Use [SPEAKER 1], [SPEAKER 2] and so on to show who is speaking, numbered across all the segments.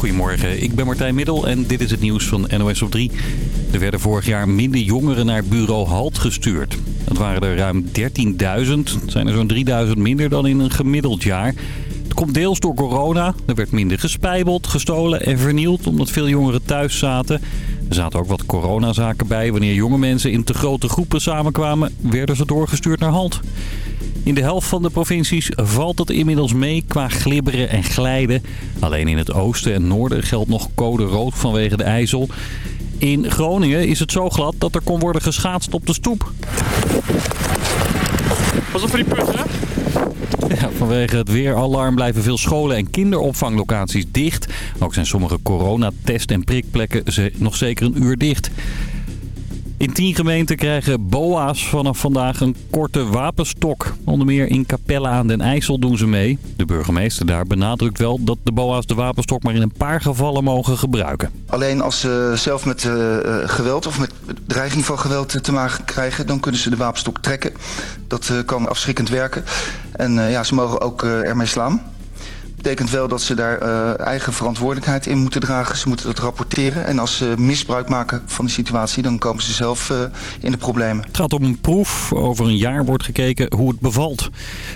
[SPEAKER 1] Goedemorgen, ik ben Martijn Middel en dit is het nieuws van NOS op 3. Er werden vorig jaar minder jongeren naar bureau HALT gestuurd. Dat waren er ruim 13.000. Het zijn er zo'n 3.000 minder dan in een gemiddeld jaar. Het komt deels door corona. Er werd minder gespijbeld, gestolen en vernield omdat veel jongeren thuis zaten. Er zaten ook wat coronazaken bij. Wanneer jonge mensen in te grote groepen samenkwamen, werden ze doorgestuurd naar HALT. In de helft van de provincies valt het inmiddels mee qua glibberen en glijden. Alleen in het oosten en noorden geldt nog code rood vanwege de ijzel. In Groningen is het zo glad dat er kon worden geschaatst op de stoep.
[SPEAKER 2] Pas op voor die putten, hè?
[SPEAKER 1] Ja, vanwege het weeralarm blijven veel scholen en kinderopvanglocaties dicht. Ook zijn sommige coronatest- en prikplekken nog zeker een uur dicht. In tien gemeenten krijgen BOA's vanaf vandaag een korte wapenstok. Onder meer in Capelle aan den IJssel doen ze mee. De burgemeester daar benadrukt wel dat de BOA's de wapenstok maar in een paar gevallen mogen gebruiken.
[SPEAKER 3] Alleen als ze zelf met eh, eh, geweld of met dreiging van geweld te maken krijgen... dan kunnen ze de wapenstok trekken. Dat eh, kan afschrikkend werken. En ja, ze mogen ook ermee slaan. Betekent wel dat ze daar eh, eigen verantwoordelijkheid in moeten dragen. Ze moeten dat rapporteren. En als ze misbruik maken van de situatie... dan komen ze zelf eh, in de problemen.
[SPEAKER 1] Het gaat om een proef. Over een jaar wordt gekeken hoe het bevalt.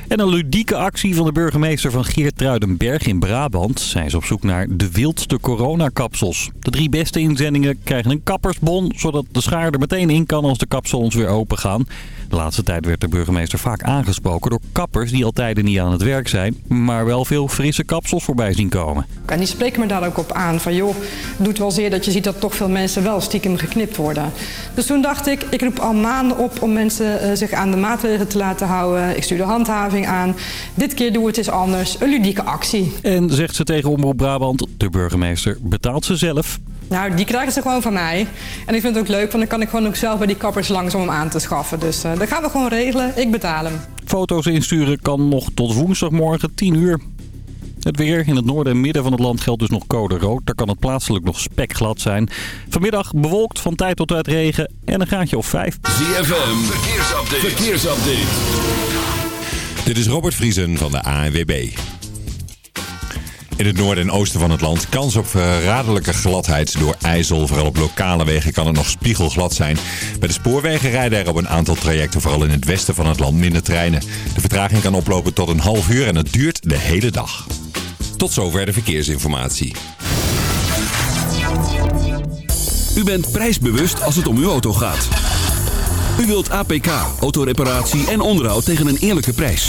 [SPEAKER 1] En een ludieke actie van de burgemeester van Geertruidenberg in Brabant. Zij is op zoek naar de wildste coronakapsels. De drie beste inzendingen krijgen een kappersbon... zodat de schaar er meteen in kan als de kapsalons weer open gaan. De laatste tijd werd de burgemeester vaak aangesproken door kappers... die al tijden niet aan het werk zijn... maar wel veel frisse kapsels voorbij zien komen.
[SPEAKER 4] En die spreken me daar ook op aan van joh, het doet wel zeer dat je ziet dat toch veel mensen wel stiekem geknipt worden. Dus toen dacht ik, ik roep al maanden op om mensen eh, zich aan de maatregelen te laten houden. Ik stuur de handhaving aan. Dit keer doen we het eens anders. Een ludieke actie.
[SPEAKER 1] En zegt ze tegen Omroep Brabant, de burgemeester betaalt ze zelf.
[SPEAKER 4] Nou, die krijgen ze gewoon van mij. En ik vind het ook leuk, want dan kan ik gewoon ook zelf bij die kappers langs om hem aan te schaffen. Dus uh, dat gaan we gewoon regelen. Ik betaal hem.
[SPEAKER 1] Foto's insturen kan nog tot woensdagmorgen 10 uur. Het weer in het noorden en midden van het land geldt dus nog code rood. Daar kan het plaatselijk nog spekglad zijn. Vanmiddag bewolkt van tijd tot tijd regen en een graadje of 5.
[SPEAKER 5] ZFM, verkeersupdate. verkeersupdate.
[SPEAKER 6] Dit is Robert Vriesen van de ANWB. In het noorden en oosten van het land kans op verraderlijke gladheid door ijzel. Vooral op lokale wegen kan het nog spiegelglad zijn. Bij de spoorwegen rijden er op een aantal trajecten, vooral in het westen van het land, minder treinen. De vertraging kan oplopen tot een half uur en het duurt de hele dag. Tot zover de verkeersinformatie.
[SPEAKER 5] U bent prijsbewust als het om uw auto gaat. U wilt APK, autoreparatie en onderhoud tegen een eerlijke prijs.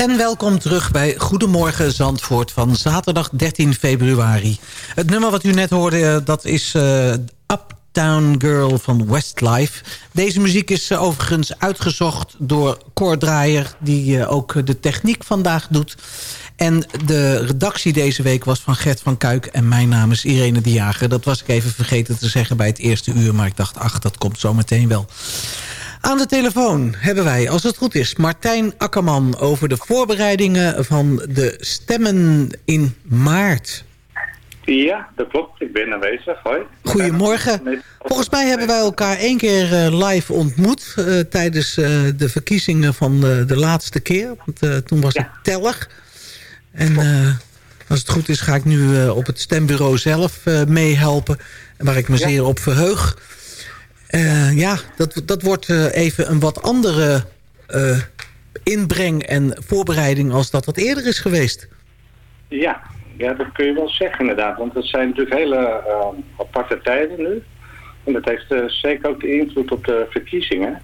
[SPEAKER 2] En welkom terug bij Goedemorgen Zandvoort van zaterdag 13 februari. Het nummer wat u net hoorde, eh, dat is eh, Uptown Girl van Westlife. Deze muziek is eh, overigens uitgezocht door Cor Draaier... die ook de techniek vandaag doet. En de redactie deze week was van Gert van Kuik... en mijn naam is Irene de Jager. Dat was ik even vergeten te zeggen bij het eerste uur... maar ik dacht, ach, dat komt zo meteen wel. Aan de telefoon hebben wij, als het goed is, Martijn Akkerman... over de voorbereidingen van de stemmen in maart.
[SPEAKER 7] Ja, dat klopt. Ik ben aanwezig. Hoi.
[SPEAKER 2] Goedemorgen. Volgens mij hebben wij elkaar één keer eh, live ontmoet... eh, tijdens eh, de verkiezingen van de laatste keer. Want toen was ik teller. En als het goed is ga ik nu op het stembureau zelf eh, meehelpen. Waar ik me
[SPEAKER 7] Ja.
[SPEAKER 2] zeer op verheug. Eh, ja, dat, dat wordt eh, even een wat andere eh, inbreng en voorbereiding... als dat wat eerder is geweest.
[SPEAKER 7] Ja, ja, dat kun je wel zeggen inderdaad. Want het zijn natuurlijk hele aparte tijden nu. En dat heeft zeker ook de invloed op de verkiezingen.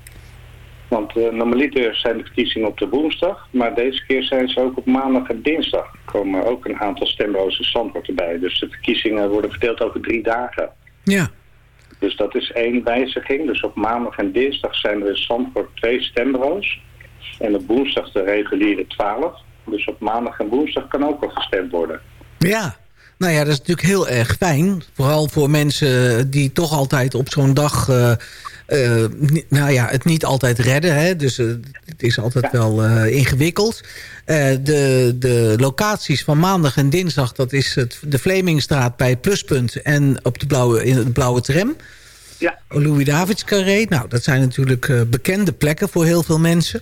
[SPEAKER 7] Want normaliter zijn de verkiezingen op de woensdag. Maar deze keer zijn ze ook op maandag en dinsdag. Er komen ook een aantal stemrozen Zandvoort erbij. Dus de verkiezingen worden verdeeld over drie dagen.
[SPEAKER 2] Ja.
[SPEAKER 7] Dus dat is één wijziging. Dus op maandag en dinsdag zijn er in Zandvoort twee stembureaus. En op woensdag de reguliere twaalf. Dus op maandag en woensdag kan ook al gestemd worden.
[SPEAKER 2] Ja, nou ja, dat is natuurlijk heel erg fijn. Vooral voor mensen die toch altijd op zo'n dag... eh, eh, nou ja, het niet altijd redden. Hè? Dus eh, het is altijd wel eh, ingewikkeld. De, de locaties van maandag en dinsdag... dat is het, de Vlemingstraat bij het Pluspunt... en op de blauwe, in de blauwe tram.
[SPEAKER 7] Ja.
[SPEAKER 2] Louis Davids Carré. Nou, dat zijn natuurlijk bekende plekken voor heel veel mensen.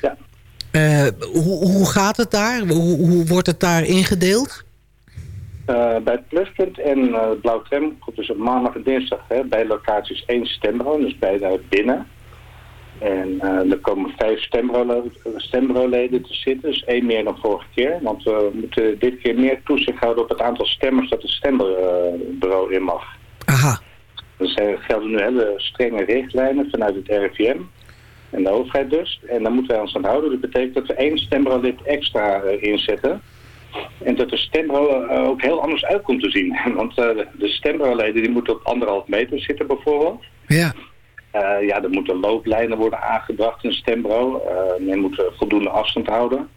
[SPEAKER 7] Ja.
[SPEAKER 2] Hoe, hoe gaat het daar? Hoe, hoe wordt het daar ingedeeld?
[SPEAKER 7] Eh, bij het pluspunt en eh Blauw Tram komt dus op maandag en dinsdag hè, bij locaties één stembureau, dus bij daar binnen. En eh, er komen vijf stembureauleden stembureauleden te zitten, dus één meer dan vorige keer. Want we moeten dit keer meer toezicht houden op het aantal stemmers dat het stembureau in mag.
[SPEAKER 2] Aha.
[SPEAKER 7] Er zijn, gelden nu hele strenge richtlijnen vanuit het RIVM en de overheid dus. En daar moeten wij ons aan houden. Dat betekent dat we één stembureaulid extra inzetten. En dat de stembureau eh, ook heel anders uit komt te zien. Want eh, de stembureauleden die moeten op anderhalf meter zitten bijvoorbeeld.
[SPEAKER 2] Ja.
[SPEAKER 7] Eh, ja, er moeten looplijnen worden aangebracht in een stembureau. Eh men moet voldoende afstand houden.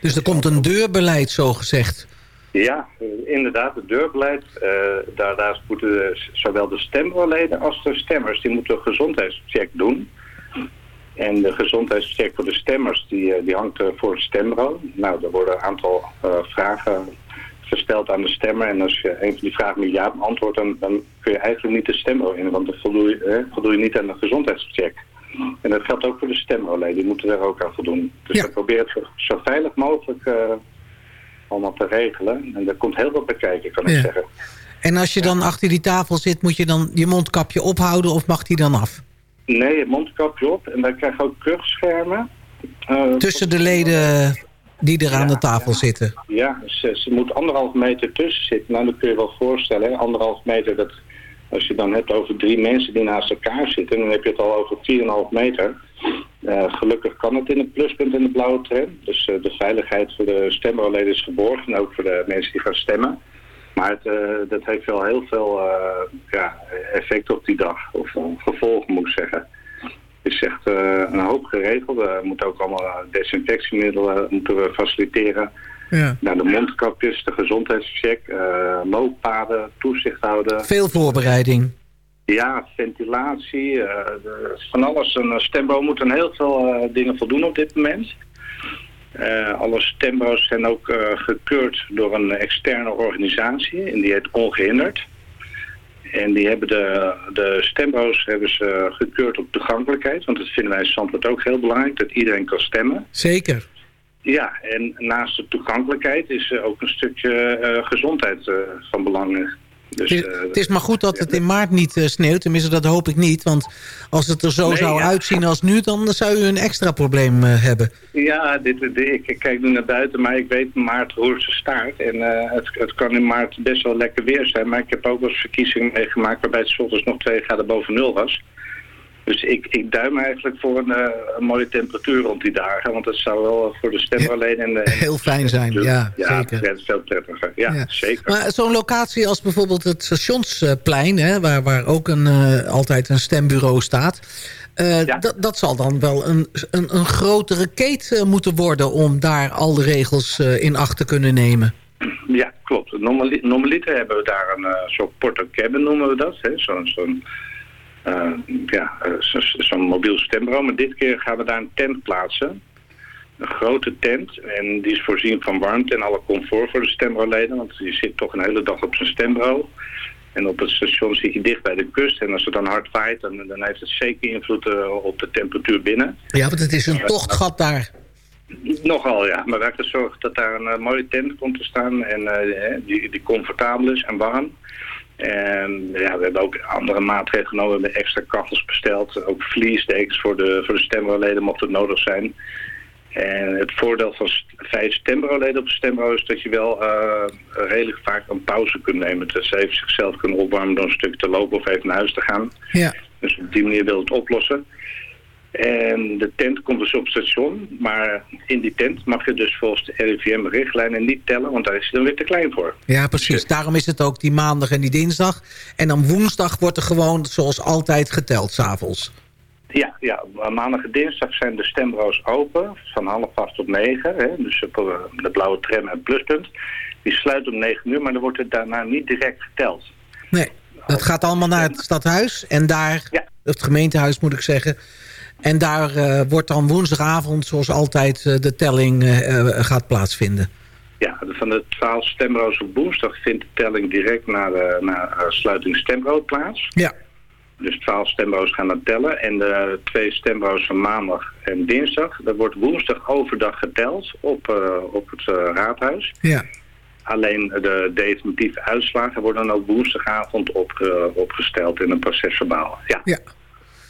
[SPEAKER 2] Dus er komt een deurbeleid, zo gezegd.
[SPEAKER 7] Ja, inderdaad, het deurbeleid. eh, daar, daar moeten zowel de stembureauleden als de stemmers... die moeten een gezondheidscheck doen. En de gezondheidscheck voor de stemmers, die, eh, die hangt eh, voor het stembureau. Nou, er worden een aantal eh, vragen gesteld aan de stemmer. En als je een van die vragen met ja beantwoordt, dan, dan kun je eigenlijk niet de stembureau in. Want dan voldoe je, eh, voldoe je niet aan de gezondheidscheck. En dat geldt ook voor de stembureauleden. Die moeten daar ook aan voldoen. Dus we proberen het zo, zo veilig mogelijk allemaal te regelen. En daar komt heel wat bij kijken, kan ik
[SPEAKER 2] Ja.
[SPEAKER 7] zeggen.
[SPEAKER 2] En als je dan achter die tafel zit, moet je dan je mondkapje ophouden of mag die dan af?
[SPEAKER 7] Nee, het mondkapje op. En wij krijgen ook kuchschermen. Eh,
[SPEAKER 2] Tussen de leden die er aan de tafel zitten.
[SPEAKER 7] Ja, ze, ze moet anderhalf meter tussen zitten. Nou, dat kun je wel voorstellen. Hè? Anderhalf meter, dat, als je dan hebt over drie mensen die naast elkaar zitten... dan heb je het al over 4,5 meter. Eh, gelukkig kan het in het pluspunt in de blauwe tram. Dus eh, de veiligheid voor de stembureauleden is geborgd. En ook voor de mensen die gaan stemmen. Maar het, eh, dat heeft wel heel veel eh, ja, effect op die dag. Of eh, gevolgen, moet ik zeggen. Het is echt eh, een hoop geregeld. We moeten ook allemaal desinfectiemiddelen moeten we faciliteren.
[SPEAKER 2] Ja.
[SPEAKER 7] Nou, de mondkapjes, de gezondheidscheck, eh, looppaden, toezicht houden.
[SPEAKER 2] Veel voorbereiding.
[SPEAKER 7] Ja, ventilatie, eh, van alles. Een stembureau moet aan heel veel eh, dingen voldoen op dit moment. Eh, alle stembureaus zijn ook eh, gekeurd door een externe organisatie en die heet Ongehinderd. En die hebben de, de stembureaus hebben ze gekeurd op toegankelijkheid, want dat vinden wij in Zandvoort ook heel belangrijk, dat iedereen kan stemmen.
[SPEAKER 2] Zeker.
[SPEAKER 7] Ja, en naast de toegankelijkheid is ook een stukje eh, gezondheid van belang. Dus,
[SPEAKER 2] Het is,
[SPEAKER 7] eh,
[SPEAKER 2] het is maar goed dat het in maart niet eh, sneeuwt. Tenminste, dat hoop ik niet. Want als het er zo
[SPEAKER 7] Nee,
[SPEAKER 2] zou
[SPEAKER 7] ja.
[SPEAKER 2] uitzien als nu... dan zou u een extra probleem eh, hebben.
[SPEAKER 7] Ja, dit, dit- ik kijk nu naar buiten, maar ik weet maart roert zijn staart. En het, het kan in maart best wel lekker weer zijn. Maar ik heb ook wel eens verkiezingen meegemaakt waarbij het ochtends nog 2 graden boven nul was. Dus ik, ik duim eigenlijk voor een, eh, een mooie temperatuur rond die dagen. Want dat zou wel voor de stemverleden... En, de- en
[SPEAKER 2] Heel fijn zijn, ja,
[SPEAKER 7] ja
[SPEAKER 2] zeker.
[SPEAKER 7] het is veel prettiger. Ja,
[SPEAKER 2] Ja.
[SPEAKER 7] zeker.
[SPEAKER 2] Maar zo'n locatie als bijvoorbeeld het stationsplein... Hè, waar, waar ook een, eh, altijd een stembureau staat... eh,
[SPEAKER 7] Ja.
[SPEAKER 2] dat, zal dan wel een, een, een grotere keet eh, moeten worden... om daar al de regels eh, in acht te kunnen nemen.
[SPEAKER 7] Ja, klopt. Normali- Normaliter hebben we daar een eh, soort porto cabin noemen we dat. hè. Zo'n zo'n eh, ja, eh, zo- zo'n mobiel stembureau. Maar dit keer gaan we daar een tent plaatsen. Een grote tent. En die is voorzien van warmte en alle comfort voor de stembureauleden. Want je zit toch een hele dag op zijn stembureau. En op het station zit je dicht bij de kust. En als het dan hard waait, dan, dan heeft het zeker invloed eh, op de temperatuur binnen.
[SPEAKER 2] Ja, want het is een tochtgat daar.
[SPEAKER 7] Nogal, ja. Maar we hebben gezorgd dat daar een eh, mooie tent komt te staan en eh, die, die comfortabel is en warm. En ja, we hebben ook andere maatregelen genomen. We hebben extra kachels besteld. Ook vliesdekens voor de, voor de stembureauleden mocht het nodig zijn. En het voordeel van vijf stembureauleden op een stembureau is dat je wel eh, redelijk vaak een pauze kunt nemen. Dat ze even zichzelf kunnen opwarmen door een stuk te lopen of even naar huis te gaan.
[SPEAKER 2] Ja.
[SPEAKER 7] Dus op die manier wil het oplossen. En de tent komt dus op het station, maar in die tent mag je dus volgens de RIVM-richtlijnen niet tellen, want daar is hij dan weer te klein voor.
[SPEAKER 2] Ja, precies. Daarom is het ook die maandag en die dinsdag. En dan woensdag wordt er gewoon zoals altijd geteld, s'avonds.
[SPEAKER 7] Ja, ja, maandag en dinsdag zijn de stembureaus open, van half acht tot negen. Hè, dus op eh, de blauwe tram en pluspunt. Die sluiten om negen uur, maar dan wordt het daarna niet direct geteld.
[SPEAKER 2] Nee, dat gaat allemaal naar het stadhuis. En daar,
[SPEAKER 7] Ja.
[SPEAKER 2] het gemeentehuis moet ik zeggen. En daar eh, wordt dan woensdagavond, zoals altijd, eh, de telling eh, gaat plaatsvinden.
[SPEAKER 7] Ja, van de twaalf stembureaus op woensdag vindt de telling direct naar de eh, sluiting stembureau plaats.
[SPEAKER 2] Ja,
[SPEAKER 7] Dus 12 stembureaus gaan dan tellen. En de twee stembureaus van maandag en dinsdag. Dat wordt woensdag overdag geteld op, op het raadhuis.
[SPEAKER 2] ja.
[SPEAKER 7] Alleen de definitieve uitslagen worden dan ook woensdagavond opge- opgesteld in een procesverbaal. Ja.
[SPEAKER 2] Ja.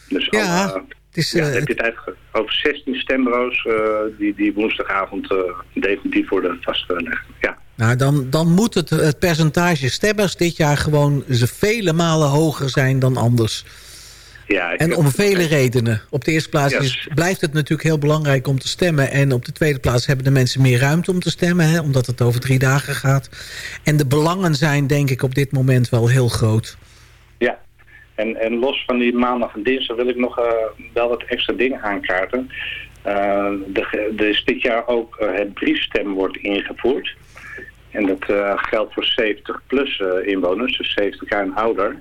[SPEAKER 7] Dus
[SPEAKER 2] Ja,
[SPEAKER 7] alle,
[SPEAKER 2] is,
[SPEAKER 7] ja,
[SPEAKER 2] eh,
[SPEAKER 7] dan heb je
[SPEAKER 2] het-
[SPEAKER 7] eigenlijk over 16 stembureaus eh, die, die woensdagavond eh, definitief worden vastgelegd. Ja.
[SPEAKER 2] Nou, dan, dan moet het, het percentage stemmers dit jaar gewoon ze vele malen hoger zijn dan anders.
[SPEAKER 7] Ja,
[SPEAKER 2] En om vele redenen. Op de eerste plaats is, blijft het natuurlijk heel belangrijk om te stemmen. En op de tweede plaats hebben de mensen meer ruimte om te stemmen. Hè, omdat het over drie dagen gaat. En de belangen zijn denk ik op dit moment wel heel groot.
[SPEAKER 7] En, en los van die maandag en dinsdag wil ik nog eh, wel wat extra dingen aankaarten. Eh, er is dit jaar ook eh, het briefstemmen wordt ingevoerd. En dat geldt voor 70-plus inwoners, dus 70 jaar en ouder.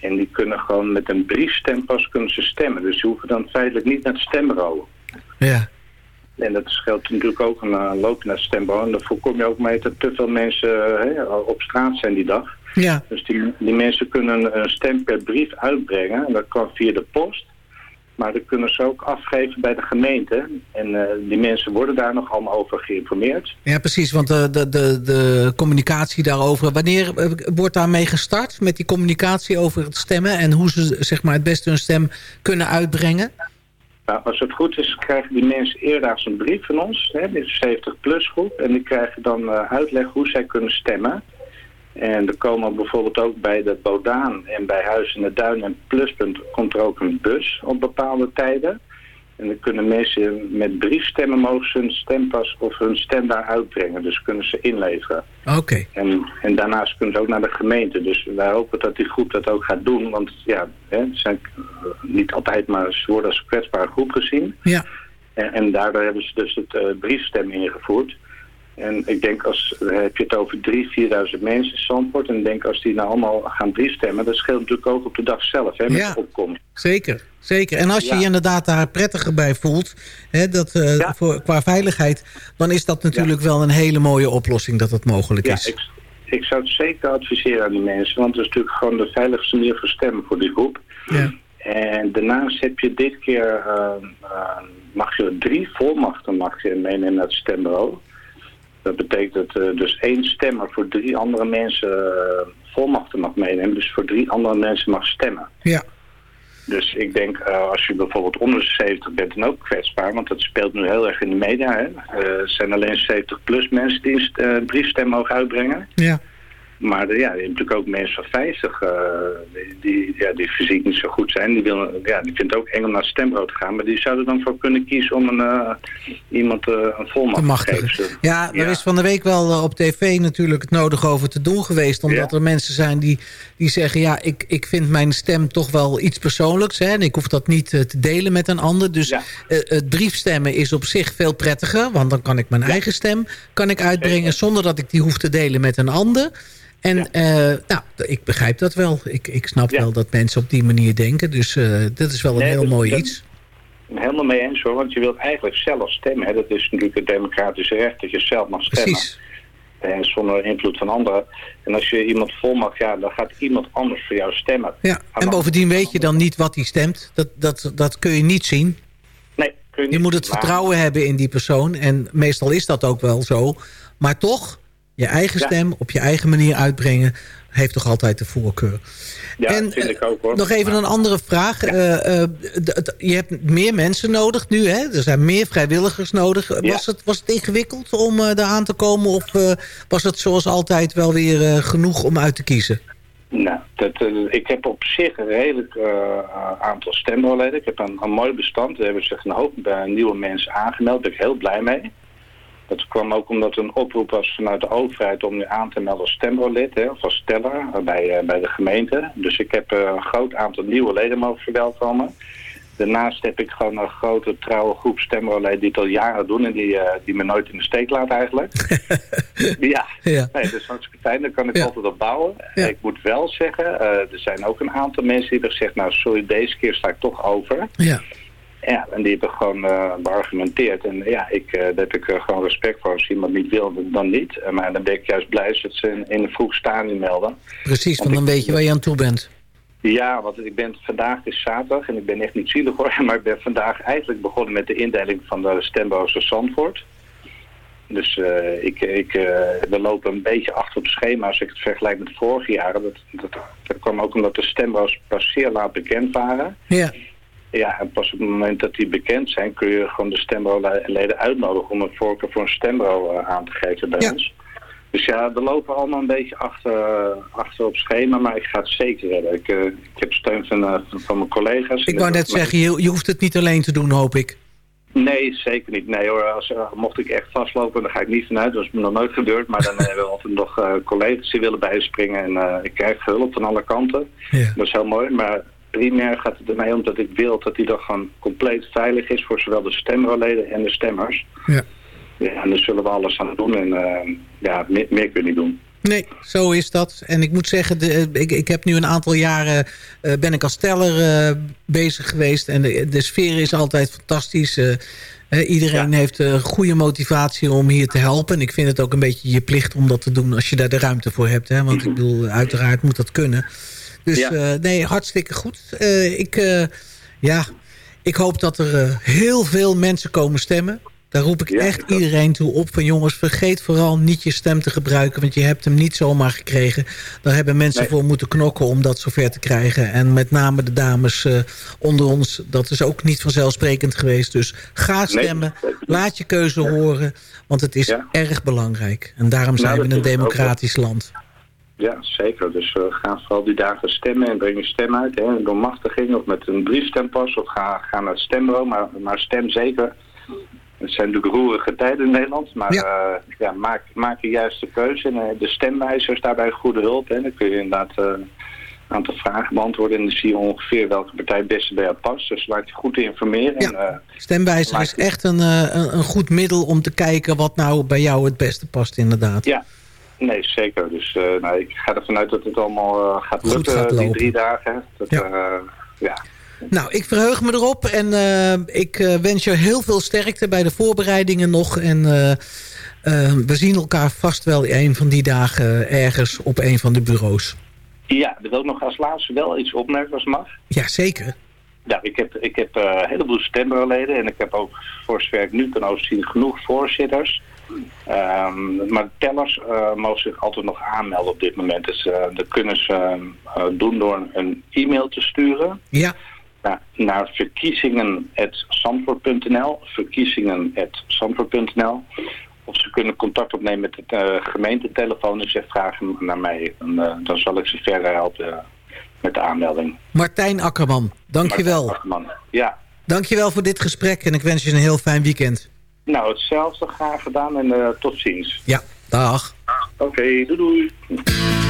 [SPEAKER 7] En die kunnen gewoon met een briefstempas kunnen ze stemmen. Dus die hoeven dan feitelijk niet naar het stembureau.
[SPEAKER 2] Ja,
[SPEAKER 7] En dat scheelt natuurlijk ook een loop naar het stembureau. En dan voorkom je ook mee dat te veel mensen hè, op straat zijn die dag.
[SPEAKER 2] Ja,
[SPEAKER 7] Dus die, die mensen kunnen een stem per brief uitbrengen. En dat kan via de post. Maar dat kunnen ze ook afgeven bij de gemeente. En eh, die mensen worden daar nog allemaal over geïnformeerd.
[SPEAKER 2] ja precies. Want de, de, de, de communicatie daarover... Wanneer eh, wordt daarmee gestart met die communicatie over het stemmen... en hoe ze zeg maar, het beste hun stem kunnen uitbrengen?
[SPEAKER 7] Nou, als het goed is, krijgen die mensen eerdaags een brief van ons. Hè, dit is 70-plus groep. En die krijgen dan eh, uitleg hoe zij kunnen stemmen. En er komen bijvoorbeeld ook bij de Bodaan en bij Huis in de Duin en Pluspunt komt er ook een bus op bepaalde tijden. En dan kunnen mensen met briefstemmen mogen ze hun stempas of hun stem daar uitbrengen. Dus kunnen ze inleveren.
[SPEAKER 2] Oké,
[SPEAKER 7] En, en daarnaast kunnen ze ook naar de gemeente. Dus wij hopen dat die groep dat ook gaat doen. Want ja, hè, ze zijn eh, niet altijd, maar ze worden als kwetsbare groep gezien.
[SPEAKER 2] ja.
[SPEAKER 7] En, en daardoor hebben ze dus het eh briefstem ingevoerd. En ik denk als, dan heb je het over 3.000, 4.000 mensen in Zandvoort. En ik denk als die nou allemaal gaan briefstemmen, dat scheelt natuurlijk ook op de dag zelf, hè, met
[SPEAKER 2] Ja.
[SPEAKER 7] de opkomst.
[SPEAKER 2] Zeker, zeker. En als je
[SPEAKER 7] Ja.
[SPEAKER 2] je inderdaad daar prettiger bij voelt, hè, dat, eh,
[SPEAKER 7] Ja.
[SPEAKER 2] voor, qua veiligheid... dan is dat natuurlijk wel een hele mooie oplossing dat dat mogelijk
[SPEAKER 7] Ja,
[SPEAKER 2] is.
[SPEAKER 7] ik, ik zou het zeker adviseren aan die mensen, want het is natuurlijk gewoon de veiligste manier voor stemmen voor die groep.
[SPEAKER 2] Ja.
[SPEAKER 7] En daarnaast heb je dit keer, eh, eh, mag je drie volmachten mag je meenemen naar het stembureau. Dat betekent dat eh, dus één stemmer voor drie andere mensen eh, volmachten mag meenemen. Dus voor drie andere mensen mag stemmen.
[SPEAKER 2] Ja,
[SPEAKER 7] Dus ik denk, eh, als je bijvoorbeeld onder de 70 bent, dan ook kwetsbaar. Want dat speelt nu heel erg in de media. Hè. Er zijn alleen 70-plus mensen die een st- briefstem mogen uitbrengen.
[SPEAKER 2] ja,
[SPEAKER 7] Maar ja, je hebt natuurlijk ook mensen van 50 eh, die, die, ja, die fysiek niet zo goed zijn. Die, willen, ja, die vinden het ook eng om naar het stembureau te gaan. Maar die zouden dan voor kunnen kiezen om een, eh, iemand eh, een volmacht
[SPEAKER 2] Te
[SPEAKER 7] geven.
[SPEAKER 2] Ja, er is van de week wel op tv natuurlijk het nodig over te doen geweest. Omdat
[SPEAKER 7] Ja.
[SPEAKER 2] er mensen zijn die, die zeggen... ja, ik, ik vind mijn stem toch wel iets persoonlijks. Hè, en ik hoef dat niet te delen met een ander. Dus
[SPEAKER 7] Ja.
[SPEAKER 2] het briefstemmen is op zich veel prettiger. Want dan kan ik mijn eigen stem kan ik uitbrengen... zonder dat ik die hoef te delen met een ander. En eh, nou, ik begrijp dat wel. Ik, ik snap
[SPEAKER 7] Ja.
[SPEAKER 2] wel dat mensen op die manier denken. Dus eh, dat is wel een
[SPEAKER 7] Nee,
[SPEAKER 2] heel
[SPEAKER 7] dus
[SPEAKER 2] mooi
[SPEAKER 7] dat-
[SPEAKER 2] iets.
[SPEAKER 7] Helemaal mee eens hoor, want je wilt eigenlijk zelf stemmen. Hè. Dat is natuurlijk het democratische recht dat je zelf mag stemmen.
[SPEAKER 2] Precies.
[SPEAKER 7] En zonder invloed van anderen. En als je iemand volmacht, ja, dan gaat iemand anders voor jou stemmen.
[SPEAKER 2] Ja, en bovendien weet je dan niet wat hij stemt. Dat, dat, dat kun je niet zien.
[SPEAKER 7] Nee, kun je
[SPEAKER 2] Je
[SPEAKER 7] niet.
[SPEAKER 2] moet het vertrouwen hebben in die persoon. En meestal is dat ook wel zo. Maar toch, je eigen stem op je eigen manier uitbrengen... heeft toch altijd de voorkeur.
[SPEAKER 7] Ja,
[SPEAKER 2] en,
[SPEAKER 7] vind
[SPEAKER 2] eh,
[SPEAKER 7] ik ook hoor.
[SPEAKER 2] Nog even een andere vraag. Eh, eh, je hebt meer mensen nodig nu, hè? Er zijn meer vrijwilligers nodig.
[SPEAKER 7] Ja.
[SPEAKER 2] Was, het, was het ingewikkeld om eh daar aan te komen? Of eh, was het zoals altijd wel weer eh, genoeg om uit te kiezen?
[SPEAKER 7] Nou, dat, eh, ik heb op zich een redelijk eh, aantal stembureauleden. Ik heb een, een mooi bestand. Er hebben zich een hoop eh, nieuwe mensen aangemeld. Daar ben ik heel blij mee. Dat kwam ook omdat er een oproep was vanuit de overheid om nu aan te melden als stembureaulid, hè, of als steller eh, bij, eh, bij de gemeente. Dus ik heb eh, een groot aantal nieuwe leden mogen verwelkomen. Daarnaast heb ik gewoon een grote trouwe groep stembureauleden die het al jaren doen en die, die me nooit in de steek laat eigenlijk. ja,
[SPEAKER 2] Ja.
[SPEAKER 7] Nee, dat is hartstikke fijn. Daar kan ik
[SPEAKER 2] Ja.
[SPEAKER 7] altijd op bouwen.
[SPEAKER 2] Ja.
[SPEAKER 7] Ik moet wel zeggen, er zijn ook een aantal mensen die hebben gezegd... nou, sorry, deze keer sta ik toch over.
[SPEAKER 2] Ja.
[SPEAKER 7] Ja, en die hebben gewoon eh, beargumenteerd. En ja, ik, eh, daar heb ik eh, gewoon respect voor. Als iemand niet wil, dan- niet. Maar dan ben ik juist blij dat ze in, in een vroeg stadium melden.
[SPEAKER 2] Precies, want dan weet je waar je aan toe bent.
[SPEAKER 7] Ja, want ik ben vandaag is zaterdag en ik ben echt niet zielig hoor, maar ik ben vandaag eigenlijk begonnen met de indeling van de stembureaus van Zandvoort. Dus ik, ik, we lopen een beetje achter op schema als ik het vergelijk met vorige jaren. Dat, dat, dat kwam ook omdat de stembureaus pas zeer laat bekend waren.
[SPEAKER 2] Ja.
[SPEAKER 7] Ja, en pas op het moment dat die bekend zijn kun je gewoon de stembureauleden uitnodigen om een voorkeur voor een stembureau eh, aan te geven bij
[SPEAKER 2] Ja.
[SPEAKER 7] ons. Dus ja, we lopen allemaal een beetje achter, achter op schema, maar ik ga het zeker redden. Ik, eh, ik heb steun van, eh, van, mijn collega's.
[SPEAKER 2] Ik wou net zeggen, je, je hoeft het niet alleen te doen, hoop ik.
[SPEAKER 7] Nee, zeker niet. Nee hoor, als, eh, mocht ik echt vastlopen, dan ga ik niet vanuit. Dat is me nog nooit gebeurd. Maar dan hebben we altijd nog eh, collega's die willen bijspringen. En eh, ik krijg hulp van alle kanten.
[SPEAKER 2] Ja.
[SPEAKER 7] Dat is heel mooi. Maar primair gaat het er mij om dat ik wil dat die dag gewoon compleet veilig is voor zowel de stembureauleden en de stemmers.
[SPEAKER 2] Ja.
[SPEAKER 7] Ja, en daar zullen we alles aan doen. En eh, ja, meer, meer kun je niet doen.
[SPEAKER 2] Nee, zo is dat. En ik moet zeggen, de, ik, ik heb nu een aantal jaren... eh, ben ik als teller eh, bezig geweest. En de, de sfeer is altijd fantastisch. Eh, eh, iedereen heeft eh, goede motivatie om hier te helpen. En ik vind het ook een beetje je plicht om dat te doen... als je daar de ruimte voor hebt. Hè? Want ik bedoel, uiteraard moet dat kunnen. Dus
[SPEAKER 7] Ja.
[SPEAKER 2] eh, nee, hartstikke goed. Eh, ik, eh, ja, ik hoop dat er heel veel mensen komen stemmen. Daar roep ik
[SPEAKER 7] Ja,
[SPEAKER 2] echt
[SPEAKER 7] ik
[SPEAKER 2] iedereen toe op. Van jongens, vergeet vooral niet je stem te gebruiken. Want je hebt hem niet zomaar gekregen. Daar hebben mensen
[SPEAKER 7] Nee.
[SPEAKER 2] voor moeten knokken om dat zover te krijgen. En met name de dames onder ons. Dat is ook niet vanzelfsprekend geweest. Dus ga stemmen. laat je keuze horen. Want het is
[SPEAKER 7] Ja.
[SPEAKER 2] erg belangrijk. En daarom zijn
[SPEAKER 7] Nou,
[SPEAKER 2] we een democratisch land.
[SPEAKER 7] Ja, zeker. Dus uh, ga vooral die dagen stemmen en breng je stem uit. Hè, door machtiging of met een briefstempas of ga, ga naar het stembureau. Maar, maar stem zeker. Het zijn natuurlijk roerige tijden in Nederland. Maar
[SPEAKER 2] Ja.
[SPEAKER 7] ja. ja, maak, maak de juiste keuze. En uh, de stemwijzer is daarbij goede hulp. Hè. Dan kun je inderdaad uh, een aantal vragen beantwoorden. En dan zie je ongeveer welke partij het beste bij jou past. Dus laat je goed informeren.
[SPEAKER 2] Ja.
[SPEAKER 7] En,
[SPEAKER 2] Stemwijzer is echt een, eh, een, een goed middel om te kijken... wat nou bij jou het beste past inderdaad.
[SPEAKER 7] ja, nee, zeker. Dus uh, nou, ik ga ervan uit dat het allemaal uh, gaat
[SPEAKER 2] Goed
[SPEAKER 7] lukken,
[SPEAKER 2] gaat
[SPEAKER 7] die drie dagen. Dat,
[SPEAKER 2] Ja.
[SPEAKER 7] ja. ja.
[SPEAKER 2] Nou, ik verheug me erop en eh, ik eh, wens je heel veel sterkte bij de voorbereidingen nog. En eh, eh, we zien elkaar vast wel een van die dagen ergens op een van de bureaus.
[SPEAKER 7] Ja, er wil ik nog als laatste wel iets opmerken als mag.
[SPEAKER 2] Ja, zeker.
[SPEAKER 7] Ja, ik heb, ik heb eh, een heleboel stembureauleden en ik heb ook voor zover ik nu kan overzien genoeg voorzitters. Ehm, maar tellers eh, mogen zich altijd nog aanmelden op dit moment. Dus eh, dat kunnen ze eh, doen door een e-mail te sturen
[SPEAKER 2] Ja,
[SPEAKER 7] naar, naar verkiezingen.zandvoort.nl verkiezingen.zandvoort.nl Of ze
[SPEAKER 8] kunnen contact opnemen met eh, gemeentetelefoon. Dus je vragen naar mij. En, dan zal ik ze verder helpen met de aanmelding.
[SPEAKER 2] Martijn Akkerman, dankjewel.
[SPEAKER 8] Martijn Akkerman. Ja,
[SPEAKER 2] Dankjewel voor dit gesprek en ik wens je een heel fijn weekend.
[SPEAKER 8] Nou hetzelfde graag gedaan en eh, tot ziens.
[SPEAKER 2] Ja, dag.
[SPEAKER 8] Oké, doei doei.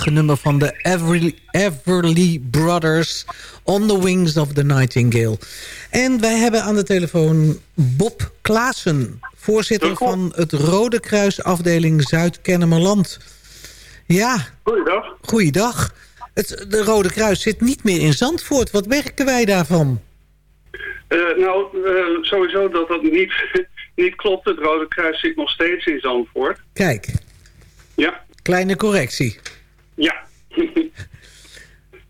[SPEAKER 2] Prachtige nummer van de Everly, Everly Brothers... On the Wings of the Nightingale. En wij hebben aan de telefoon Bob Klaassen... voorzitter van het Rode Kruis afdeling Zuid-Kennemerland. Ja,
[SPEAKER 9] Goeiedag.
[SPEAKER 2] goeiedag. Het, de Rode Kruis zit niet meer in Zandvoort. Wat merken wij daarvan?
[SPEAKER 9] Eh, nou, eh, sowieso dat dat niet, niet klopt. Het Rode Kruis zit nog steeds in Zandvoort.
[SPEAKER 2] Kijk,
[SPEAKER 9] Ja,
[SPEAKER 2] kleine correctie.
[SPEAKER 9] Ja.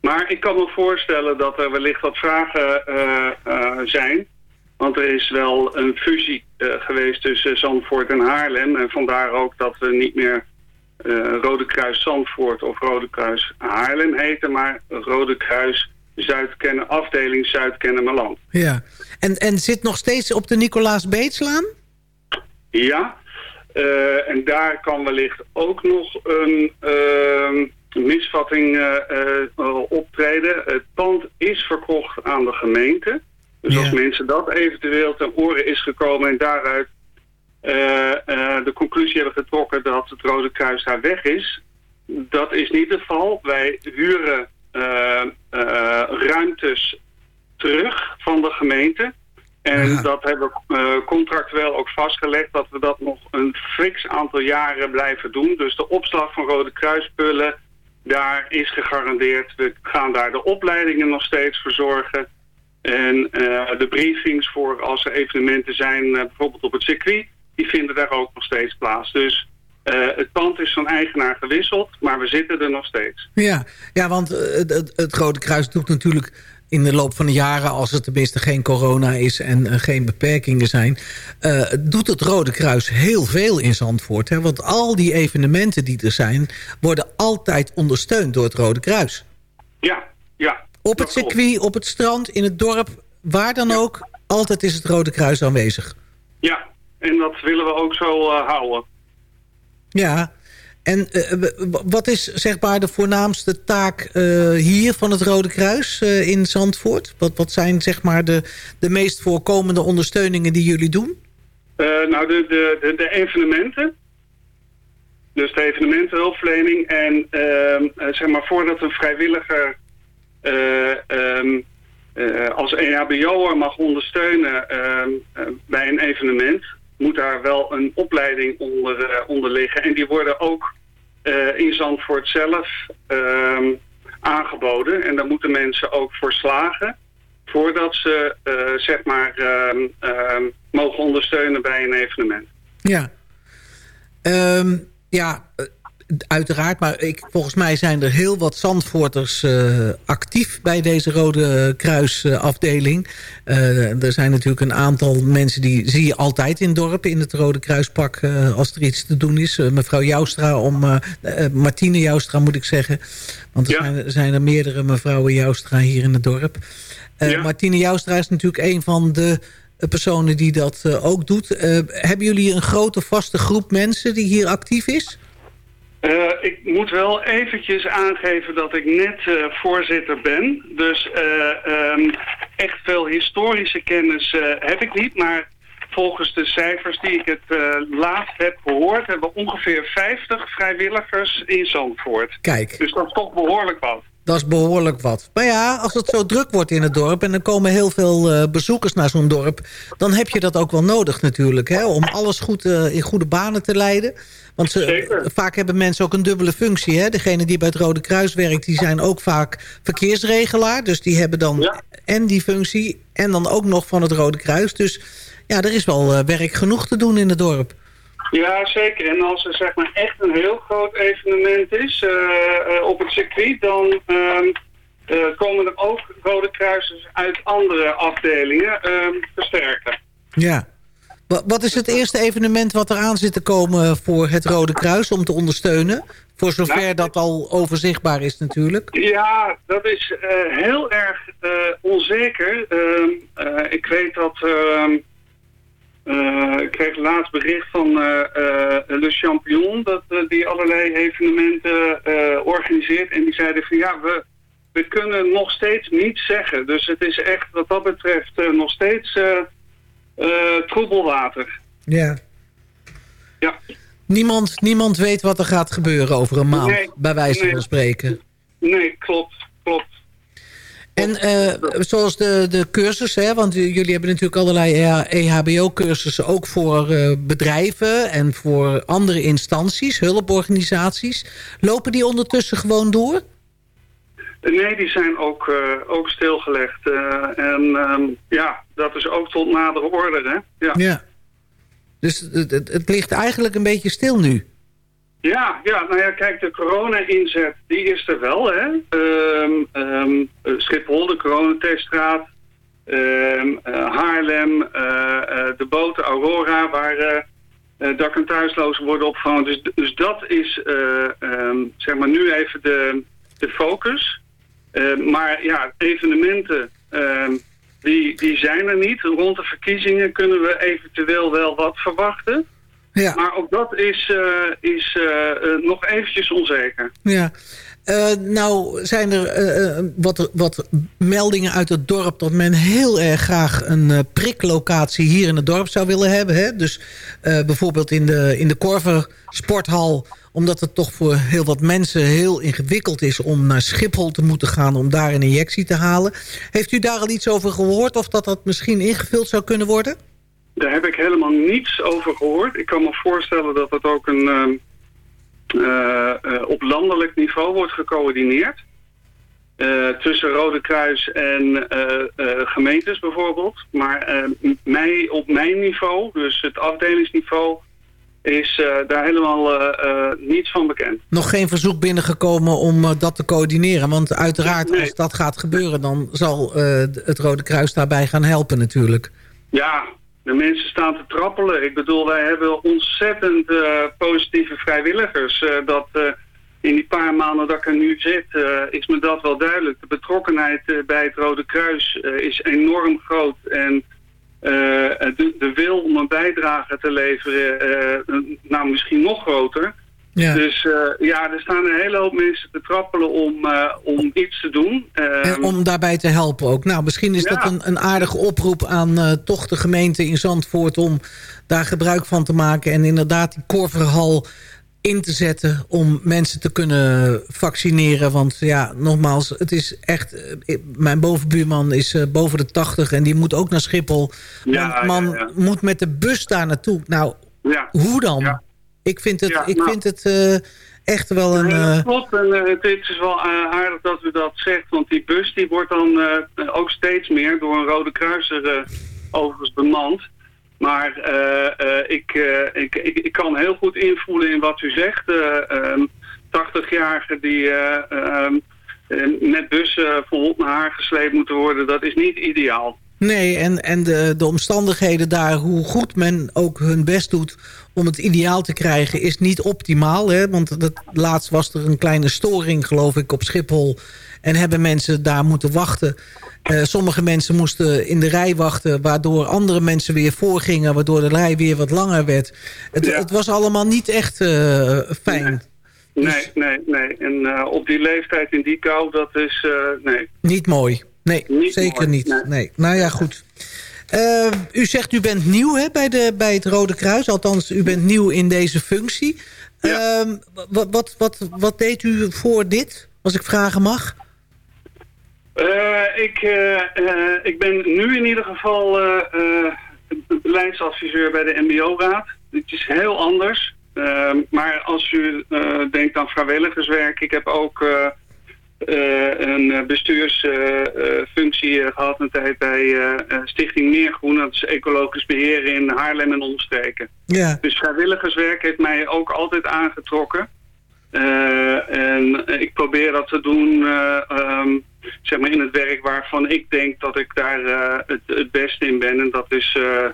[SPEAKER 9] maar ik kan me voorstellen dat er wellicht wat vragen eh, eh, zijn. Want er is wel een fusie eh, geweest tussen Zandvoort en Haarlem. En vandaar ook dat we niet meer Rode Kruis Zandvoort of Rode Kruis Haarlem heten. Maar Rode Kruis Zuid afdeling Zuid-Kennemerland.
[SPEAKER 2] Ja. En, en zit nog steeds op de Nicolaas Beetslaan?
[SPEAKER 9] Ja, en daar kan wellicht ook nog een ehm, misvatting eh, eh, optreden. Het pand is verkocht aan de gemeente. Dus
[SPEAKER 2] Ja.
[SPEAKER 9] als mensen dat eventueel ten oren is gekomen en daaruit eh, de conclusie hebben getrokken dat het Rode Kruis daar weg is, dat is niet het geval. Wij huren ruimtes terug van de gemeente. En
[SPEAKER 2] Ja.
[SPEAKER 9] dat hebben we eh, contractueel ook vastgelegd dat we dat nog een fix aantal jaren blijven doen. Dus de opslag van Rode Kruispullen, daar is gegarandeerd. We gaan daar de opleidingen nog steeds verzorgen. En eh, de briefings voor als er evenementen zijn, eh, bijvoorbeeld op het circuit, die vinden daar ook nog steeds plaats. Dus eh, het pand is van eigenaar gewisseld, maar we zitten er nog steeds.
[SPEAKER 2] Ja, ja want het, het, Rode Kruis doet natuurlijk in de loop van de jaren... als er tenminste geen corona is en eh, geen beperkingen zijn... eh, doet het Rode Kruis heel veel in Zandvoort. Hè? Want al die evenementen die er zijn... worden altijd ondersteund door het Rode Kruis.
[SPEAKER 9] Ja, ja.
[SPEAKER 2] Op het circuit, op het strand, in het dorp, waar dan ook... altijd is het Rode Kruis aanwezig.
[SPEAKER 9] Ja, En dat willen we ook zo eh, houden.
[SPEAKER 2] Ja, en eh, wat is zeg maar de voornaamste taak eh, hier van het Rode Kruis eh, in Zandvoort? Wat, wat zijn zeg maar de, de meest voorkomende ondersteuningen die jullie doen?
[SPEAKER 9] Nou, de, de, de, evenementen. Dus de evenementenhulpverlening. En ehm, eh, zeg maar, voordat een vrijwilliger eh, ehm, eh, als EHBO'er mag ondersteunen ehm, eh, bij een evenement, moet daar wel een opleiding onder, onder liggen. En die worden ook in Zandvoort zelf ehm, aangeboden. En daar moeten mensen ook voor slagen voordat ze eh, zeg maar ehm, ehm, mogen ondersteunen bij een evenement.
[SPEAKER 2] Ja. Ja, eh, uiteraard. Maar ik, volgens mij zijn er heel wat Zandvoorters eh, actief bij deze Rode Kruisafdeling. Eh er zijn natuurlijk een aantal mensen die zie je altijd in het dorp... in het Rode Kruispak eh, als er iets te doen is. Eh, mevrouw Joustra, om, eh, eh, Martine Joustra moet ik zeggen. Want er zijn, er zijn er meerdere mevrouwen Joustra hier in het dorp. Eh, Martine Joustra is natuurlijk een van de eh, personen die dat eh, ook doet. Eh, hebben jullie een grote vaste groep mensen die hier actief is?
[SPEAKER 9] Eh, ik moet wel eventjes aangeven dat ik net eh, voorzitter ben. Dus eh, ehm, echt veel historische kennis heb ik niet. Maar volgens de cijfers die ik het laatst heb gehoord... hebben we ongeveer 50 vrijwilligers in Zandvoort.
[SPEAKER 2] Kijk.
[SPEAKER 9] Dus dat is toch behoorlijk wat.
[SPEAKER 2] Dat is behoorlijk wat. Maar ja, als het zo druk wordt in het dorp... en er komen heel veel eh, bezoekers naar zo'n dorp... dan heb je dat ook wel nodig natuurlijk. Hè, om alles goed eh, in goede banen te leiden. Want ze, vaak hebben mensen ook een dubbele functie. Hè? Degene die bij het Rode Kruis werkt... die zijn ook vaak verkeersregelaar. Dus die hebben dan en die functie... en dan ook nog van het Rode Kruis. Dus ja, er is wel eh, werk genoeg te doen in het dorp.
[SPEAKER 9] Ja, zeker. En als er zeg maar echt een heel groot evenement is eh, eh, op het circuit, dan ehm, eh, komen er ook Rode Kruisers uit andere afdelingen ehm, versterken.
[SPEAKER 2] Ja. Wa- Wat is het eerste evenement wat eraan zit te komen voor het Rode Kruis om te ondersteunen? Voor zover
[SPEAKER 9] Nou,
[SPEAKER 2] dat al overzichtbaar is natuurlijk.
[SPEAKER 9] Ja, dat is heel erg onzeker. Ehm, eh, ik weet dat... eh, ik kreeg laatst bericht van eh, eh, Le Champion... dat die allerlei evenementen organiseert. En die zeiden van ja, we, we kunnen nog steeds niets zeggen. Dus het is echt wat dat betreft nog steeds troebelwater.
[SPEAKER 2] Ja.
[SPEAKER 9] Ja.
[SPEAKER 2] Niemand, niemand weet wat er gaat gebeuren over een maand,
[SPEAKER 9] Nee,
[SPEAKER 2] bij wijze
[SPEAKER 9] nee.
[SPEAKER 2] van spreken.
[SPEAKER 9] Nee, klopt, klopt.
[SPEAKER 2] En eh, zoals de, de cursus, hè, want jullie hebben natuurlijk allerlei EHBO-cursussen... ook voor eh, bedrijven en voor andere instanties, hulporganisaties. Lopen die ondertussen gewoon door?
[SPEAKER 9] Nee, die zijn ook, eh, ook stilgelegd. En ehm, ja, dat is ook tot nadere orde, hè? Ja,
[SPEAKER 2] Ja. Dus het, het, het ligt eigenlijk een beetje stil nu.
[SPEAKER 9] Ja, ja nou ja, kijk, de corona-inzet, die is er wel, hè? Ehm, ehm, eh, Schiphol, de coronateststraat, ehm, eh, Haarlem, eh, de boten Aurora, waar dak- en thuislozen worden opgevangen. Dus, dus dat is, zeg maar, nu even de, de focus. Maar ja, evenementen, die, die zijn er niet. Rond de verkiezingen kunnen we eventueel wel wat verwachten.
[SPEAKER 2] Ja.
[SPEAKER 9] Maar ook dat is, eh, is eh, eh, nog eventjes onzeker.
[SPEAKER 2] Ja. Nou zijn er wat, wat meldingen uit het dorp... dat men heel erg graag een priklocatie hier in het dorp zou willen hebben. Hè? Dus bijvoorbeeld in de, in de Korver Sporthal... omdat het toch voor heel wat mensen heel ingewikkeld is... om naar Schiphol te moeten gaan om daar een injectie te halen. Heeft u daar al iets over gehoord... of dat dat misschien ingevuld zou kunnen worden?
[SPEAKER 9] Daar heb ik helemaal niets over gehoord. Ik kan me voorstellen dat het ook een, ehm, eh, eh, op landelijk niveau wordt gecoördineerd. Eh, tussen Rode Kruis en gemeentes bijvoorbeeld. Maar eh, m- mij, op mijn niveau, dus het afdelingsniveau, is daar helemaal niets van bekend.
[SPEAKER 2] Nog geen verzoek binnengekomen om dat te coördineren. Want uiteraard, als dat gaat gebeuren... dan zal het Rode Kruis daarbij gaan helpen natuurlijk.
[SPEAKER 9] Ja, de mensen staan te trappelen. Ik bedoel, wij hebben ontzettend eh, positieve vrijwilligers. Eh, dat eh, in die paar maanden dat ik er nu zit, is me dat wel duidelijk. De betrokkenheid bij het Rode Kruis is enorm groot. En de, de wil om een bijdrage te leveren, nou misschien nog groter.
[SPEAKER 2] Ja.
[SPEAKER 9] Dus eh, ja, er staan een hele hoop mensen te trappelen om, eh, om iets te doen.
[SPEAKER 2] En
[SPEAKER 9] Ehm,
[SPEAKER 2] om daarbij te helpen ook. Nou, misschien is
[SPEAKER 9] Ja.
[SPEAKER 2] dat een, een aardige oproep aan eh, toch de gemeente in Zandvoort... om daar gebruik van te maken en inderdaad die Korverhal in te zetten... om mensen te kunnen vaccineren. Want ja, nogmaals, het is echt... mijn bovenbuurman is boven de 80 en die moet ook naar Schiphol.
[SPEAKER 9] Ja,
[SPEAKER 2] man
[SPEAKER 9] ja,
[SPEAKER 2] moet met de bus daar naartoe. Nou,
[SPEAKER 9] ja.
[SPEAKER 2] hoe dan? Ik vind het,
[SPEAKER 9] Ja,
[SPEAKER 2] ik
[SPEAKER 9] nou.
[SPEAKER 2] vind het eh, echt wel een...
[SPEAKER 9] Ja,
[SPEAKER 2] eh,
[SPEAKER 9] dat klopt. En eh, het is wel aardig dat u dat zegt. Want die bus die wordt dan ook steeds meer door een Rode Kruiser overigens bemand. Maar ik, ik, ik, ik kan heel goed invoelen in wat u zegt. Eh, ehm, 80-jarigen die eh, ehm, eh, met bussen hond naar haar gesleept moeten worden, dat is niet ideaal.
[SPEAKER 2] Nee, en, en de, de omstandigheden daar, hoe goed men ook hun best doet om het ideaal te krijgen, is niet optimaal. Hè? Want dat, laatst was er een kleine storing, geloof ik, op Schiphol. En hebben mensen daar moeten wachten. Eh, sommige mensen moesten in de rij wachten... waardoor andere mensen weer voorgingen... waardoor de rij weer wat langer werd. Het,
[SPEAKER 9] Ja.
[SPEAKER 2] het was allemaal niet echt eh, fijn.
[SPEAKER 9] Nee, nee, nee. En eh, op die leeftijd in die kou, dat is... nee.
[SPEAKER 2] Niet mooi. Nee,
[SPEAKER 9] Niet
[SPEAKER 2] zeker
[SPEAKER 9] mooi,
[SPEAKER 2] niet.
[SPEAKER 9] nee.
[SPEAKER 2] Nee. Nou ja, goed. Eh, u zegt u bent nieuw hè, bij, de, bij het Rode Kruis. Althans, u bent nieuw in deze functie.
[SPEAKER 9] Ja.
[SPEAKER 2] Ehm, wat, wat, wat, wat deed u voor dit, als ik vragen mag?
[SPEAKER 9] Eh, ik, eh, ik ben nu in ieder geval beleidsadviseur bij de MBO-raad. Het is heel anders. Eh, maar als u denkt aan vrijwilligerswerk, ik heb ook een bestuursfunctie eh, gehad een tijd bij eh, eh, Stichting Meergroen. Dat is ecologisch beheer in Haarlem en omstreken.
[SPEAKER 2] Ja,
[SPEAKER 9] Dus vrijwilligerswerk heeft mij ook altijd aangetrokken. Eh, en ik probeer dat te doen eh, ehm, zeg maar in het werk waarvan ik denk dat ik daar eh, het, het beste in ben. En dat is eh,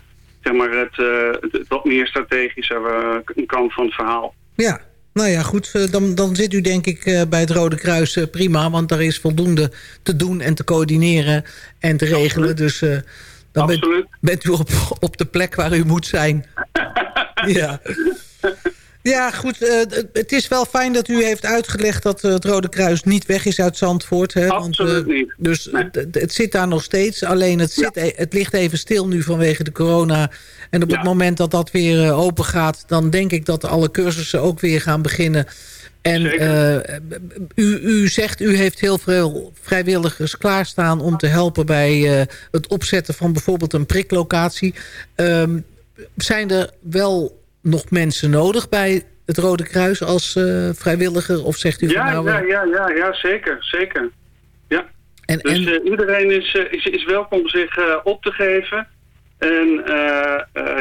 [SPEAKER 9] zeg maar het, eh, wat meer strategische eh, kant van het verhaal.
[SPEAKER 2] ja. Nou ja, goed. eh, Dan, dan zit u denk ik eh, bij het Rode Kruis eh, prima. Want daar is voldoende te doen en te coördineren en te regelen. Dus dan bent, bent u op, op de plek waar u moet zijn. ja. Ja, goed. eh, het- is wel fijn dat u heeft uitgelegd dat eh, het Rode Kruis niet weg is uit Zandvoort. Hè,
[SPEAKER 9] Absoluut
[SPEAKER 2] eh,
[SPEAKER 9] niet.
[SPEAKER 2] Dus
[SPEAKER 9] Nee.
[SPEAKER 2] het, zit daar nog steeds. Alleen het, zit, e- het ligt even stil nu vanwege de corona. En op het moment dat dat weer eh, open gaat... dan denk ik dat alle cursussen ook weer gaan beginnen. En eh, u, u zegt, u heeft heel veel vrijwilligers klaarstaan... om te helpen bij eh, het opzetten van bijvoorbeeld een priklocatie. Ehm, zijn er wel nog mensen nodig bij het Rode Kruis als eh, vrijwilliger? Of zegt u van
[SPEAKER 9] Ja,
[SPEAKER 2] nou...
[SPEAKER 9] ja,
[SPEAKER 2] eh,
[SPEAKER 9] ja, ja, ja, zeker, zeker. Ja.
[SPEAKER 2] en,
[SPEAKER 9] Dus
[SPEAKER 2] en,
[SPEAKER 9] eh, iedereen is, is, is welkom zich op te geven. En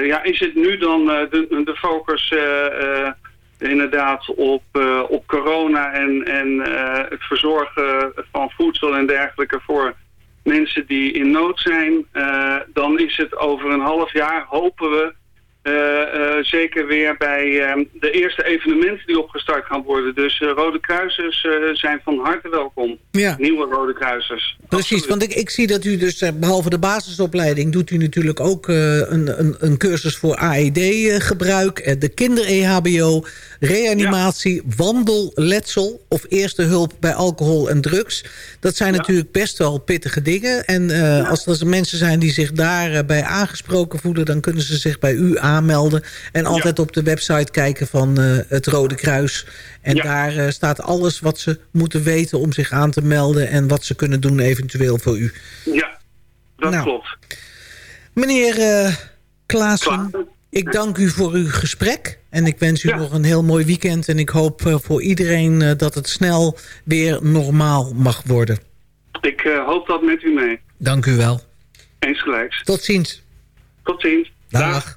[SPEAKER 9] ja, is het nu dan de, de focus inderdaad op, op corona en, en het verzorgen van voedsel en dergelijke voor mensen die in nood zijn. Dan is het over een half jaar, hopen we, zeker weer bij eh, de eerste evenementen die opgestart gaan worden. Dus eh, Rode Kruisers eh, zijn van harte welkom.
[SPEAKER 2] ja.
[SPEAKER 9] Nieuwe Rode Kruisers.
[SPEAKER 2] Precies,
[SPEAKER 9] Absoluut.
[SPEAKER 2] want ik, ik zie dat u dus, eh, behalve de basisopleiding... doet u natuurlijk ook eh, een, een, een cursus voor AED-gebruik... eh, de kinder-EHBO, reanimatie, wandelletsel... of eerste hulp bij alcohol en drugs. Dat zijn natuurlijk best wel pittige dingen. En eh, als er mensen zijn die zich daarbij aangesproken voelen... dan kunnen ze zich bij u aanmelden. En altijd op de website kijken van eh, het Rode Kruis. En
[SPEAKER 9] Ja.
[SPEAKER 2] daar eh, staat alles wat ze moeten weten om zich aan te melden... en wat ze kunnen doen eventueel voor u.
[SPEAKER 9] Ja, dat
[SPEAKER 2] Nou.
[SPEAKER 9] klopt.
[SPEAKER 2] Meneer eh Klaassen,
[SPEAKER 9] Klaassen.
[SPEAKER 2] ik dank u voor uw gesprek. En ik wens u
[SPEAKER 9] Ja.
[SPEAKER 2] nog een heel mooi weekend. En ik hoop voor iedereen dat het snel weer normaal mag worden.
[SPEAKER 9] Ik hoop dat met u mee.
[SPEAKER 2] Dank u wel.
[SPEAKER 9] Eens gelijks.
[SPEAKER 2] Tot ziens.
[SPEAKER 9] Tot ziens.
[SPEAKER 2] Dag.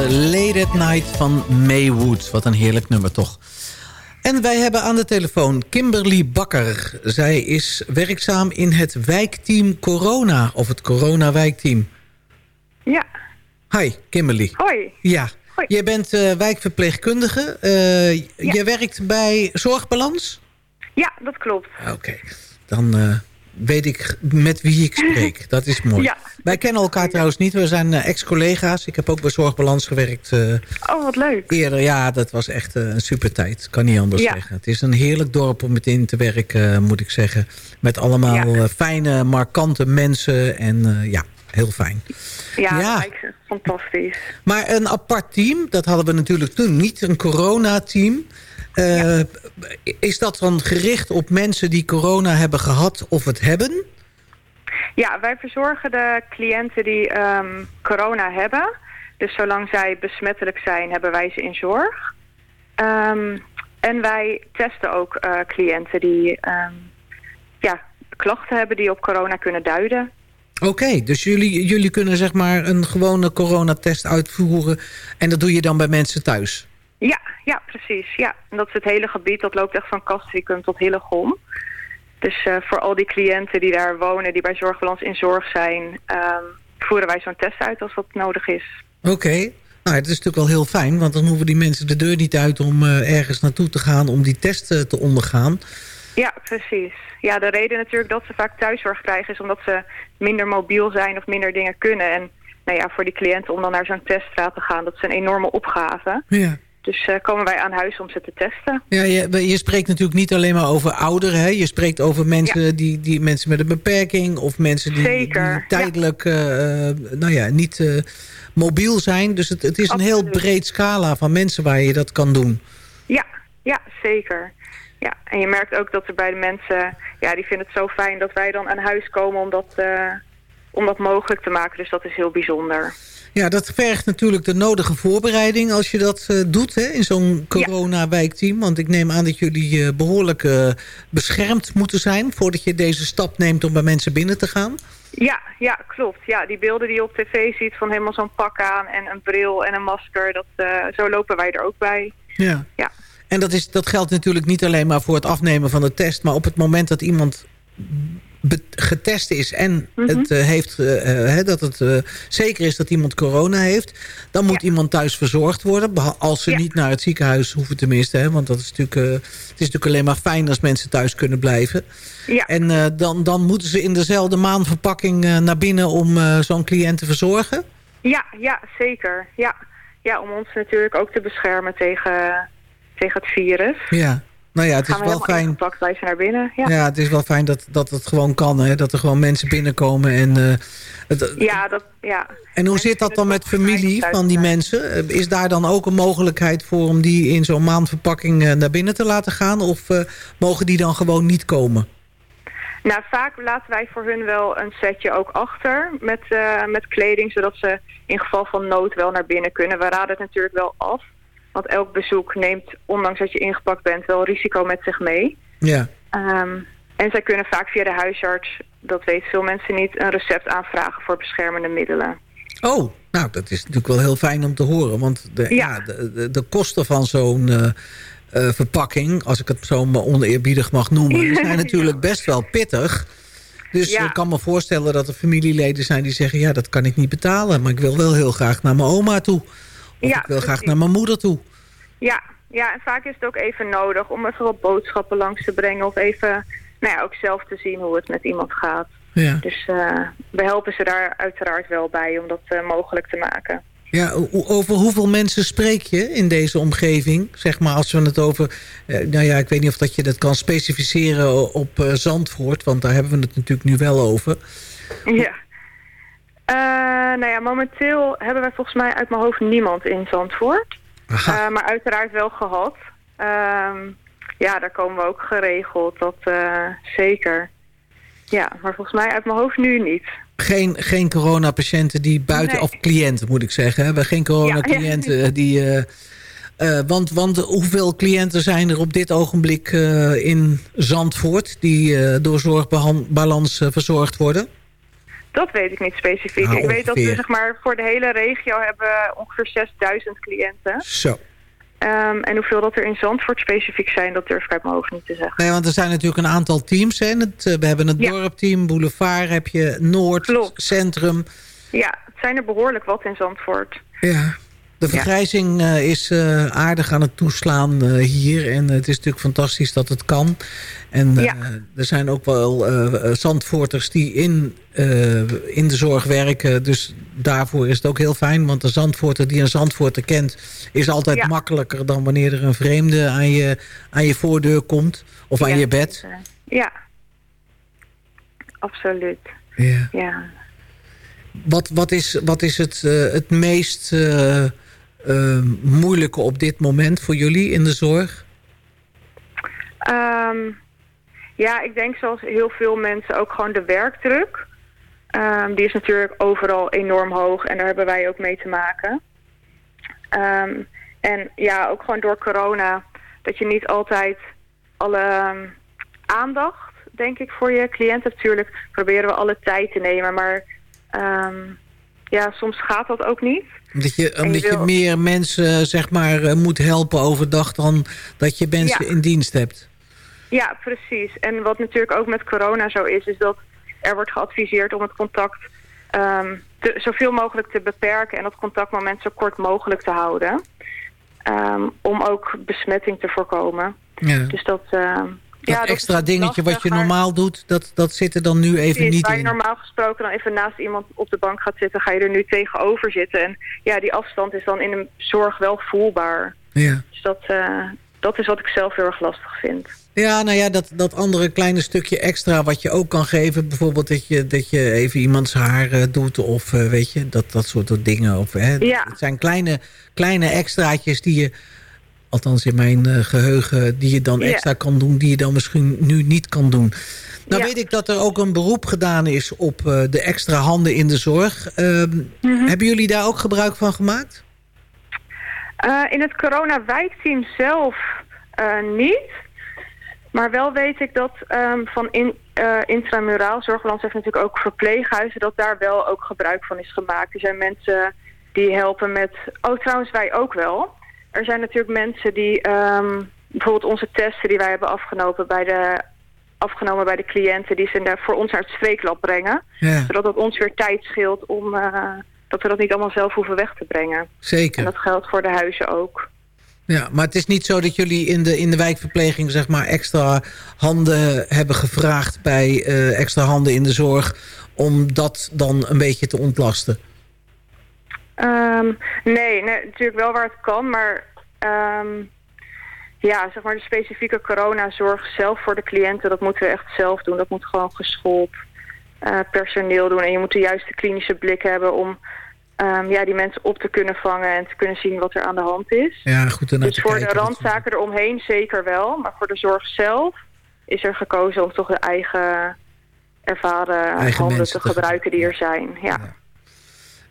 [SPEAKER 10] Late at Night
[SPEAKER 2] van Maywood. Wat een heerlijk nummer toch. En wij hebben aan de telefoon Kimberly Bakker. Zij is werkzaam in het wijkteam Corona, of het Corona-wijkteam.
[SPEAKER 11] Ja,
[SPEAKER 2] Hi, Kimberly.
[SPEAKER 11] hoi.
[SPEAKER 2] Ja, jij bent eh, wijkverpleegkundige. Eh
[SPEAKER 11] Ja.
[SPEAKER 2] Je werkt bij Zorgbalans?
[SPEAKER 11] Ja, dat klopt.
[SPEAKER 2] Oké, dan eh, weet ik met wie ik spreek. Dat is mooi.
[SPEAKER 11] Ja.
[SPEAKER 2] Wij kennen elkaar trouwens niet. We zijn eh, ex-collega's. Ik heb ook bij Zorgbalans gewerkt. eh,
[SPEAKER 11] Oh, wat leuk.
[SPEAKER 2] Eerder, ja, dat was echt eh, een super tijd. Kan niet anders
[SPEAKER 11] Ja.
[SPEAKER 2] zeggen. Het is een heerlijk dorp om meteen te werken, moet ik zeggen. Met allemaal
[SPEAKER 11] Ja.
[SPEAKER 2] fijne, markante mensen. En ja, heel fijn.
[SPEAKER 11] Ja,
[SPEAKER 2] Ja.
[SPEAKER 11] fantastisch.
[SPEAKER 2] Maar een apart team, dat hadden we natuurlijk toen niet. Een coronateam. Eh, Is dat dan gericht op mensen die corona hebben gehad of het hebben?
[SPEAKER 11] Ja, wij verzorgen de cliënten die ehm, corona hebben. Dus zolang zij besmettelijk zijn, hebben wij ze in zorg. Ehm, en wij testen ook eh, cliënten die ehm, ja, klachten hebben die op corona kunnen duiden.
[SPEAKER 2] Oké, dus jullie, jullie kunnen zeg maar een gewone coronatest uitvoeren... en dat doe je dan bij mensen thuis?
[SPEAKER 11] Ja, ja, precies. Ja. En dat is het hele gebied. Dat loopt echt van Castricum tot Hillegom. Dus eh, voor al die cliënten die daar wonen, die bij Zorgbalans in zorg zijn... ehm, voeren wij zo'n test uit als dat nodig is.
[SPEAKER 2] Oké. Nou, het is natuurlijk wel heel fijn, want dan hoeven die mensen de deur niet uit om eh, ergens naartoe te gaan om die test eh, te ondergaan.
[SPEAKER 11] Ja, precies. Ja, de reden natuurlijk dat ze vaak thuiszorg krijgen... is omdat ze minder mobiel zijn of minder dingen kunnen. En nou ja, voor die cliënten om dan naar zo'n teststraat te gaan... dat is een enorme opgave.
[SPEAKER 2] Ja.
[SPEAKER 11] Dus eh, komen wij aan huis om ze te testen.
[SPEAKER 2] Ja, je, je spreekt natuurlijk niet alleen maar over ouderen. Hè? Je spreekt over mensen, die, die, mensen met een beperking... of mensen die,
[SPEAKER 11] Zeker,
[SPEAKER 2] die tijdelijk eh, eh, nou ja, niet mobiel zijn. Dus het, het is een heel breed scala van mensen waar je dat kan doen.
[SPEAKER 11] Ja, ja, zeker. Ja, en je merkt ook dat er bij de mensen... ja, die vinden het zo fijn dat wij dan aan huis komen om dat, om dat mogelijk te maken. Dus dat is heel bijzonder.
[SPEAKER 2] Ja, dat vergt natuurlijk de nodige voorbereiding als je dat eh, doet hè, in zo'n corona-wijkteam. Want ik neem aan dat jullie eh, behoorlijk eh, beschermd moeten zijn... voordat je deze stap neemt om bij mensen binnen te gaan.
[SPEAKER 11] Ja, ja, klopt. Ja, die beelden die je op tv ziet van helemaal zo'n pak aan en een bril en een masker, dat, zo lopen wij er ook bij.
[SPEAKER 2] Ja.
[SPEAKER 11] Ja.
[SPEAKER 2] En dat, is, dat geldt natuurlijk niet alleen maar voor het afnemen van de test... maar op het moment dat iemand getest is en het eh, heeft, eh, eh, dat het zeker is dat iemand corona heeft... dan moet iemand thuis verzorgd worden. Als ze niet naar het ziekenhuis hoeven tenminste. Hè, want dat is natuurlijk, het is natuurlijk alleen maar fijn als mensen thuis kunnen blijven.
[SPEAKER 11] Ja.
[SPEAKER 2] En dan, dan moeten ze in dezelfde maandverpakking eh, naar binnen om zo'n cliënt te verzorgen?
[SPEAKER 11] Ja, ja, zeker. Ja. ja, om ons natuurlijk ook te beschermen tegen, tegen het virus.
[SPEAKER 2] Ja. Nou ja, het is wel fijn.
[SPEAKER 11] naar binnen. Ja,
[SPEAKER 2] Ja. het is wel fijn dat, dat het gewoon kan. Hè? Dat er gewoon mensen binnenkomen. En, eh, het,
[SPEAKER 11] ja, dat, ja.
[SPEAKER 2] en hoe zit dat dan met familie van die mensen? Eh, Is daar dan ook een mogelijkheid voor om die in zo'n maandverpakking eh, naar binnen te laten gaan? Of eh, mogen die dan gewoon niet komen?
[SPEAKER 11] Nou, vaak laten wij voor hun wel een setje ook achter met, eh, met kleding, zodat ze in geval van nood wel naar binnen kunnen. We raden het natuurlijk wel af, want elk bezoek neemt, ondanks dat je ingepakt bent, wel risico met zich mee.
[SPEAKER 2] Ja.
[SPEAKER 11] Ehm, en zij kunnen vaak via de huisarts, dat weten veel mensen niet, een recept aanvragen voor beschermende middelen.
[SPEAKER 2] Oh, nou, dat is natuurlijk wel heel fijn om te horen. Want de, ja. de, de, de kosten van zo'n eh, eh, verpakking, als ik het zo maar oneerbiedig mag noemen... die zijn natuurlijk best wel pittig. Dus
[SPEAKER 11] Ja.
[SPEAKER 2] ik kan me voorstellen dat er familieleden zijn die zeggen... ja, dat kan ik niet betalen, maar ik wil wel heel graag naar mijn oma toe.
[SPEAKER 11] Ja,
[SPEAKER 2] ik wil graag naar mijn moeder toe.
[SPEAKER 11] Ja, ja, en vaak is het ook even nodig om even wat boodschappen langs te brengen of even, nou ja, ook zelf te zien hoe het met iemand gaat.
[SPEAKER 2] Ja.
[SPEAKER 11] Dus eh, we helpen ze daar uiteraard wel bij om dat eh, mogelijk te maken.
[SPEAKER 2] Ja, over hoeveel mensen spreek je in deze omgeving? Zeg maar als we het over... eh, nou ja, ik weet niet of dat je dat kan specificeren op Zandvoort... want daar hebben we het natuurlijk nu wel over.
[SPEAKER 11] Ja. Eh, nou ja, momenteel hebben wij volgens mij uit mijn hoofd niemand in Zandvoort. Eh, maar uiteraard wel gehad. Ehm, ja, daar komen we ook geregeld, dat eh, zeker. Ja, maar volgens mij uit mijn hoofd nu niet.
[SPEAKER 2] Geen, geen coronapatiënten die buiten...
[SPEAKER 11] Nee.
[SPEAKER 2] Of cliënten moet ik zeggen. We hebben geen coronacliënten
[SPEAKER 11] Ja.
[SPEAKER 2] die... want, want hoeveel cliënten zijn er op dit ogenblik in Zandvoort... die door zorgbalans verzorgd worden?
[SPEAKER 11] Dat weet ik niet specifiek.
[SPEAKER 2] Nou,
[SPEAKER 11] ik weet dat we zeg maar, voor de hele regio hebben ongeveer 6000 cliënten.
[SPEAKER 2] Zo.
[SPEAKER 11] Ehm, en hoeveel dat er in Zandvoort specifiek zijn, dat durf ik uit mijn hoofd niet te zeggen.
[SPEAKER 2] Nee, want er zijn natuurlijk een aantal teams. Hè? Het, eh, we hebben het
[SPEAKER 11] Ja.
[SPEAKER 2] dorpteam, Boulevard heb je, Noord, Centrum.
[SPEAKER 11] Ja, het zijn er behoorlijk wat in Zandvoort.
[SPEAKER 2] Ja. De vergrijzing eh, is eh, aardig aan het toeslaan eh, hier. En het is natuurlijk fantastisch dat het kan. En
[SPEAKER 11] Ja.
[SPEAKER 2] er zijn ook wel Zandvoorters die in, in de zorg werken. Dus daarvoor is het ook heel fijn. Want de Zandvoorter die een Zandvoorter kent... is altijd
[SPEAKER 11] Ja.
[SPEAKER 2] makkelijker dan wanneer er een vreemde aan je, aan je voordeur komt. Of aan je bed.
[SPEAKER 11] Ja, absoluut.
[SPEAKER 2] Ja.
[SPEAKER 11] Ja.
[SPEAKER 2] Wat, wat, is, wat is het, het meest eh, moeilijke op dit moment voor jullie in de zorg?
[SPEAKER 11] Ehm, ja, ik denk zoals heel veel mensen ook gewoon de werkdruk. Ehm, die is natuurlijk overal enorm hoog en daar hebben wij ook mee te maken. Ehm, en ja, ook gewoon door corona, dat je niet altijd alle ehm, aandacht, denk ik, voor je cliënten hebt. Natuurlijk proberen we alle tijd te nemen, maar ehm, ja, soms gaat dat ook niet.
[SPEAKER 2] Omdat je,
[SPEAKER 11] En
[SPEAKER 2] omdat je
[SPEAKER 11] wil-
[SPEAKER 2] meer mensen zeg maar, eh, moet helpen overdag dan dat je mensen
[SPEAKER 11] Ja.
[SPEAKER 2] in dienst hebt.
[SPEAKER 11] Ja, precies. En wat natuurlijk ook met corona zo is, is dat er wordt geadviseerd om het contact ehm, te, zoveel mogelijk te beperken en dat contactmoment zo kort mogelijk te houden. Ehm, om ook besmetting te voorkomen.
[SPEAKER 2] Ja.
[SPEAKER 11] Dus dat, ehm,
[SPEAKER 2] Dat
[SPEAKER 11] ja, dat
[SPEAKER 2] extra dingetje wat je normaal doet, dat, dat zit er dan nu even
[SPEAKER 11] precies,
[SPEAKER 2] niet
[SPEAKER 11] Waar je
[SPEAKER 2] in.
[SPEAKER 11] normaal gesproken dan even naast iemand op de bank gaat zitten, ga je er nu tegenover zitten. En ja, die afstand is dan in de zorg wel voelbaar.
[SPEAKER 2] Ja.
[SPEAKER 11] Dus dat, eh, dat is wat ik zelf heel erg lastig vind.
[SPEAKER 2] Ja, nou ja, dat, dat andere kleine stukje extra wat je ook kan geven. Bijvoorbeeld dat je, dat je even iemands haar eh, doet of eh, weet je, dat, dat soort dingen. Of, hè,
[SPEAKER 11] Ja.
[SPEAKER 2] Het zijn kleine, kleine extraatjes die je, althans in mijn eh, geheugen, die je dan extra kan doen. Die je dan misschien nu niet kan doen. Nou
[SPEAKER 11] Ja.
[SPEAKER 2] weet ik dat er ook een beroep gedaan is op eh, de extra handen in de zorg. Ehm,
[SPEAKER 11] Mhm.
[SPEAKER 2] Hebben jullie daar ook gebruik van gemaakt?
[SPEAKER 11] Eh, in het corona-wijkteam zelf niet. Maar wel weet ik dat ehm, van in, eh, intramuraal, Zorgbalans heeft natuurlijk ook verpleeghuizen, dat daar wel ook gebruik van is gemaakt. Er zijn mensen die helpen met, oh trouwens wij ook wel. Er zijn natuurlijk mensen die ehm, bijvoorbeeld onze testen die wij hebben afgenomen bij de, afgenomen bij de cliënten, die ze daar voor ons naar het streeklab brengen.
[SPEAKER 2] Ja.
[SPEAKER 11] Zodat het ons weer tijd scheelt om eh, dat we dat niet allemaal zelf hoeven weg te brengen.
[SPEAKER 2] Zeker.
[SPEAKER 11] En dat geldt voor de huizen ook.
[SPEAKER 2] Ja, maar het is niet zo dat jullie in de, in de wijkverpleging zeg maar, extra handen hebben gevraagd bij eh, extra handen in de zorg om dat dan een beetje te ontlasten.
[SPEAKER 11] Ehm, nee, nee, natuurlijk wel waar het kan, maar ehm, ja, zeg maar de specifieke coronazorg zelf voor de cliënten, dat moeten we echt zelf doen. Dat moet gewoon geschoold eh, personeel doen. En je moet de juiste klinische blik hebben om ehm, ja, die mensen op te kunnen vangen en te kunnen zien wat er aan de hand is.
[SPEAKER 2] Ja, goed. En
[SPEAKER 11] Dus voor de randzaken eromheen zeker wel, maar voor de zorg zelf is er gekozen om toch de eigen ervaren
[SPEAKER 2] Eigen
[SPEAKER 11] handen te
[SPEAKER 2] te
[SPEAKER 11] gebruiken die er zijn. Ja.
[SPEAKER 2] Ja,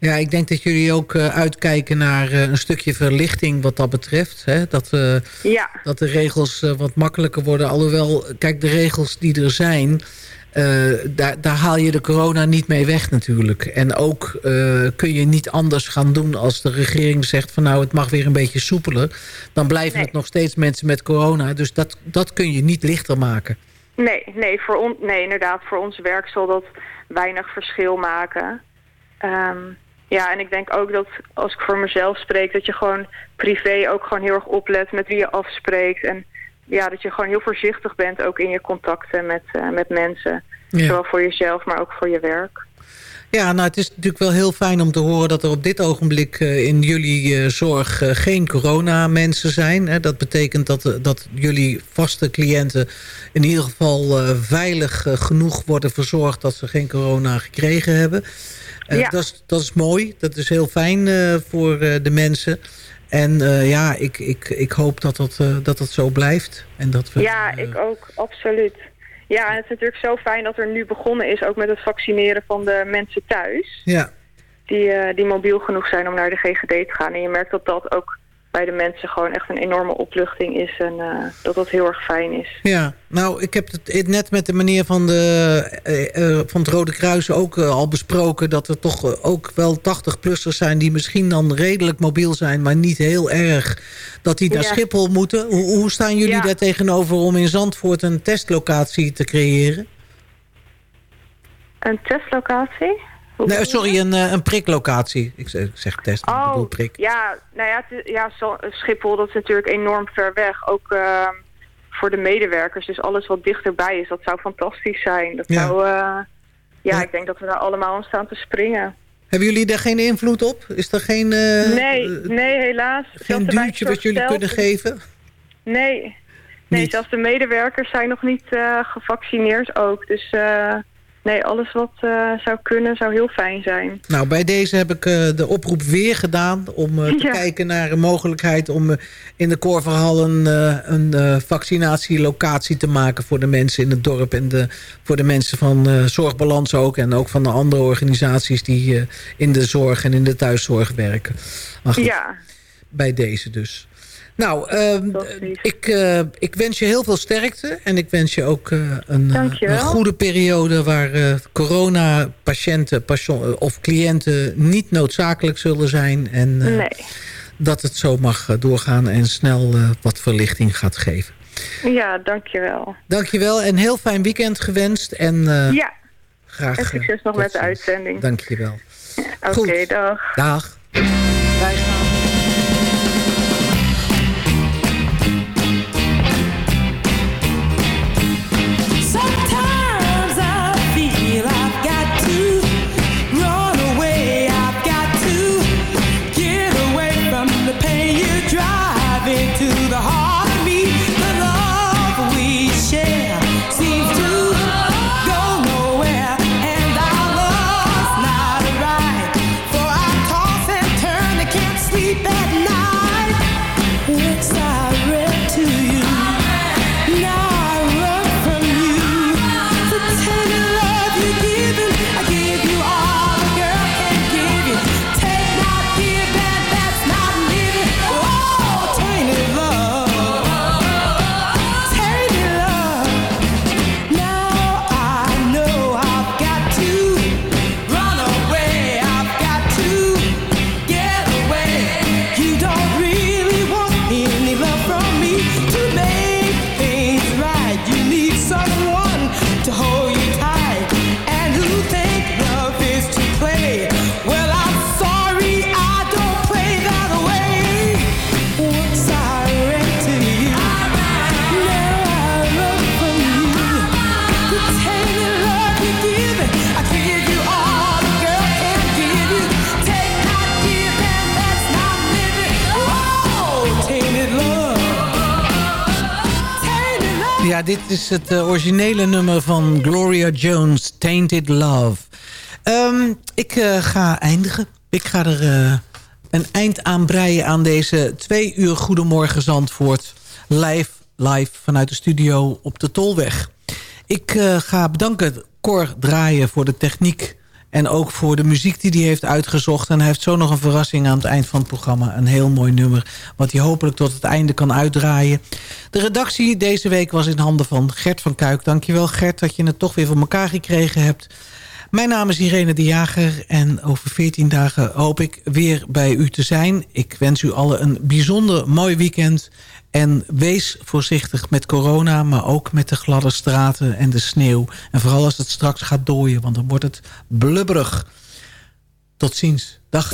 [SPEAKER 2] ik denk dat jullie ook eh, uitkijken naar eh, een stukje verlichting wat dat betreft. Hè? Dat, eh,
[SPEAKER 11] Ja.
[SPEAKER 2] dat de regels wat makkelijker worden. Alhoewel, kijk, de regels die er zijn... daar, daar haal je de corona niet mee weg natuurlijk. En ook kun je niet anders gaan doen als de regering zegt... van nou, het mag weer een beetje soepeler. Dan blijven het nog steeds mensen met corona. Dus dat, dat kun je niet lichter maken.
[SPEAKER 11] Nee, nee, voor on, nee, inderdaad, voor ons werk zal dat weinig verschil maken. Ehm, ja, en ik denk ook dat als ik voor mezelf spreek, dat je gewoon privé ook gewoon heel erg oplet met wie je afspreekt. En ja, dat je gewoon heel voorzichtig bent ook in je contacten met, eh, met mensen.
[SPEAKER 2] Ja.
[SPEAKER 11] Zowel voor jezelf, maar ook voor je werk.
[SPEAKER 2] Ja, nou het is natuurlijk wel heel fijn om te horen dat er op dit ogenblik eh, in jullie eh, zorg eh, geen corona-mensen zijn. Hè. Dat betekent dat, dat jullie vaste cliënten in ieder geval veilig genoeg worden verzorgd dat ze geen corona gekregen hebben. Eh,
[SPEAKER 11] Ja.
[SPEAKER 2] dat, is, dat is mooi, dat is heel fijn eh, voor eh, de mensen. En ja, ik, ik, ik hoop dat dat, dat dat zo blijft. En dat we,
[SPEAKER 11] Ja, ik ook, absoluut. Ja, en het is natuurlijk zo fijn dat er nu begonnen is, ook met het vaccineren van de mensen thuis.
[SPEAKER 2] ja.
[SPEAKER 11] die, die mobiel genoeg zijn om naar de GGD te gaan. En je merkt dat dat ook bij de mensen gewoon echt een enorme opluchting is. En eh, dat dat heel erg fijn is.
[SPEAKER 2] Ja, nou, ik heb het net met de meneer van, de, eh, eh, van het Rode Kruis ook al besproken... dat er toch ook wel 80-plussers zijn die misschien dan redelijk mobiel zijn... maar niet heel erg, dat die naar
[SPEAKER 11] Ja.
[SPEAKER 2] Schiphol moeten. Hoe, hoe staan jullie
[SPEAKER 11] Ja.
[SPEAKER 2] daar tegenover om in Zandvoort een testlocatie te creëren?
[SPEAKER 11] Een testlocatie?
[SPEAKER 2] Nee, sorry, een, eh, een priklocatie. Ik zeg, ik zeg test, ik bedoel
[SPEAKER 11] Oh,
[SPEAKER 2] prik.
[SPEAKER 11] ja, nou ja, het ja Schiphol dat is natuurlijk enorm ver weg. Ook eh, voor de medewerkers. Dus alles wat dichterbij is, dat zou fantastisch zijn. Dat
[SPEAKER 2] Ja.
[SPEAKER 11] zou, eh, ja,
[SPEAKER 2] Ja.
[SPEAKER 11] ik denk dat we daar allemaal aan staan te springen.
[SPEAKER 2] Hebben jullie daar geen invloed op? Is er geen, eh,
[SPEAKER 11] nee, nee, helaas.
[SPEAKER 2] geen duwtje wat jullie kunnen geven?
[SPEAKER 11] Nee. Nee,
[SPEAKER 2] Niet?
[SPEAKER 11] zelfs de medewerkers zijn nog niet gevaccineerd ook. Dus nee, alles wat eh, zou kunnen zou heel fijn zijn.
[SPEAKER 2] Nou, bij deze heb ik eh, de oproep weer gedaan... om eh, te
[SPEAKER 11] Ja.
[SPEAKER 2] kijken naar een mogelijkheid om in de Korverhal een, een vaccinatielocatie te maken... voor de mensen in het dorp en de, voor de mensen van Zorgbalans ook... en ook van de andere organisaties die in de zorg en in de thuiszorg werken. Maar goed,
[SPEAKER 11] Ja,
[SPEAKER 2] bij deze dus. Nou, ehm, ik, eh, ik wens je heel veel sterkte. En ik wens je ook eh, een, eh, een goede periode... waar eh, corona-patiënten of cliënten niet noodzakelijk zullen zijn. En eh,
[SPEAKER 11] nee.
[SPEAKER 2] dat het zo mag doorgaan en snel wat verlichting gaat geven.
[SPEAKER 11] Ja, dankjewel.
[SPEAKER 2] Dankjewel en heel fijn weekend gewenst. En eh,
[SPEAKER 11] ja,
[SPEAKER 2] graag
[SPEAKER 11] en succes nog met de uitzending.
[SPEAKER 2] Dankjewel.
[SPEAKER 11] Oké,
[SPEAKER 2] Goed.
[SPEAKER 11] dag.
[SPEAKER 2] Dag. Wij gaan... Dit is het eh, originele nummer van Gloria Jones, Tainted Love. Ehm, ik eh, ga eindigen. Ik ga er eh, een eind aan breien aan deze twee uur Goedemorgen Zandvoort. Live, live vanuit de studio op de Tolweg. Ik ga bedanken Cor Draaien voor de techniek... en ook voor de muziek die hij heeft uitgezocht. En hij heeft zo nog een verrassing aan het eind van het programma. Een heel mooi nummer, wat hij hopelijk tot het einde kan uitdraaien. De redactie deze week was in handen van Gert van Kuik. Dankjewel Gert dat je het toch weer voor elkaar gekregen hebt. Mijn naam is Irene de Jager en over 14 dagen hoop ik weer bij u te zijn. Ik wens u allen een bijzonder mooi weekend. En wees voorzichtig met corona, maar ook met de gladde straten en de sneeuw. En vooral als het straks gaat dooien, want dan wordt het blubberig. Tot ziens. Dag.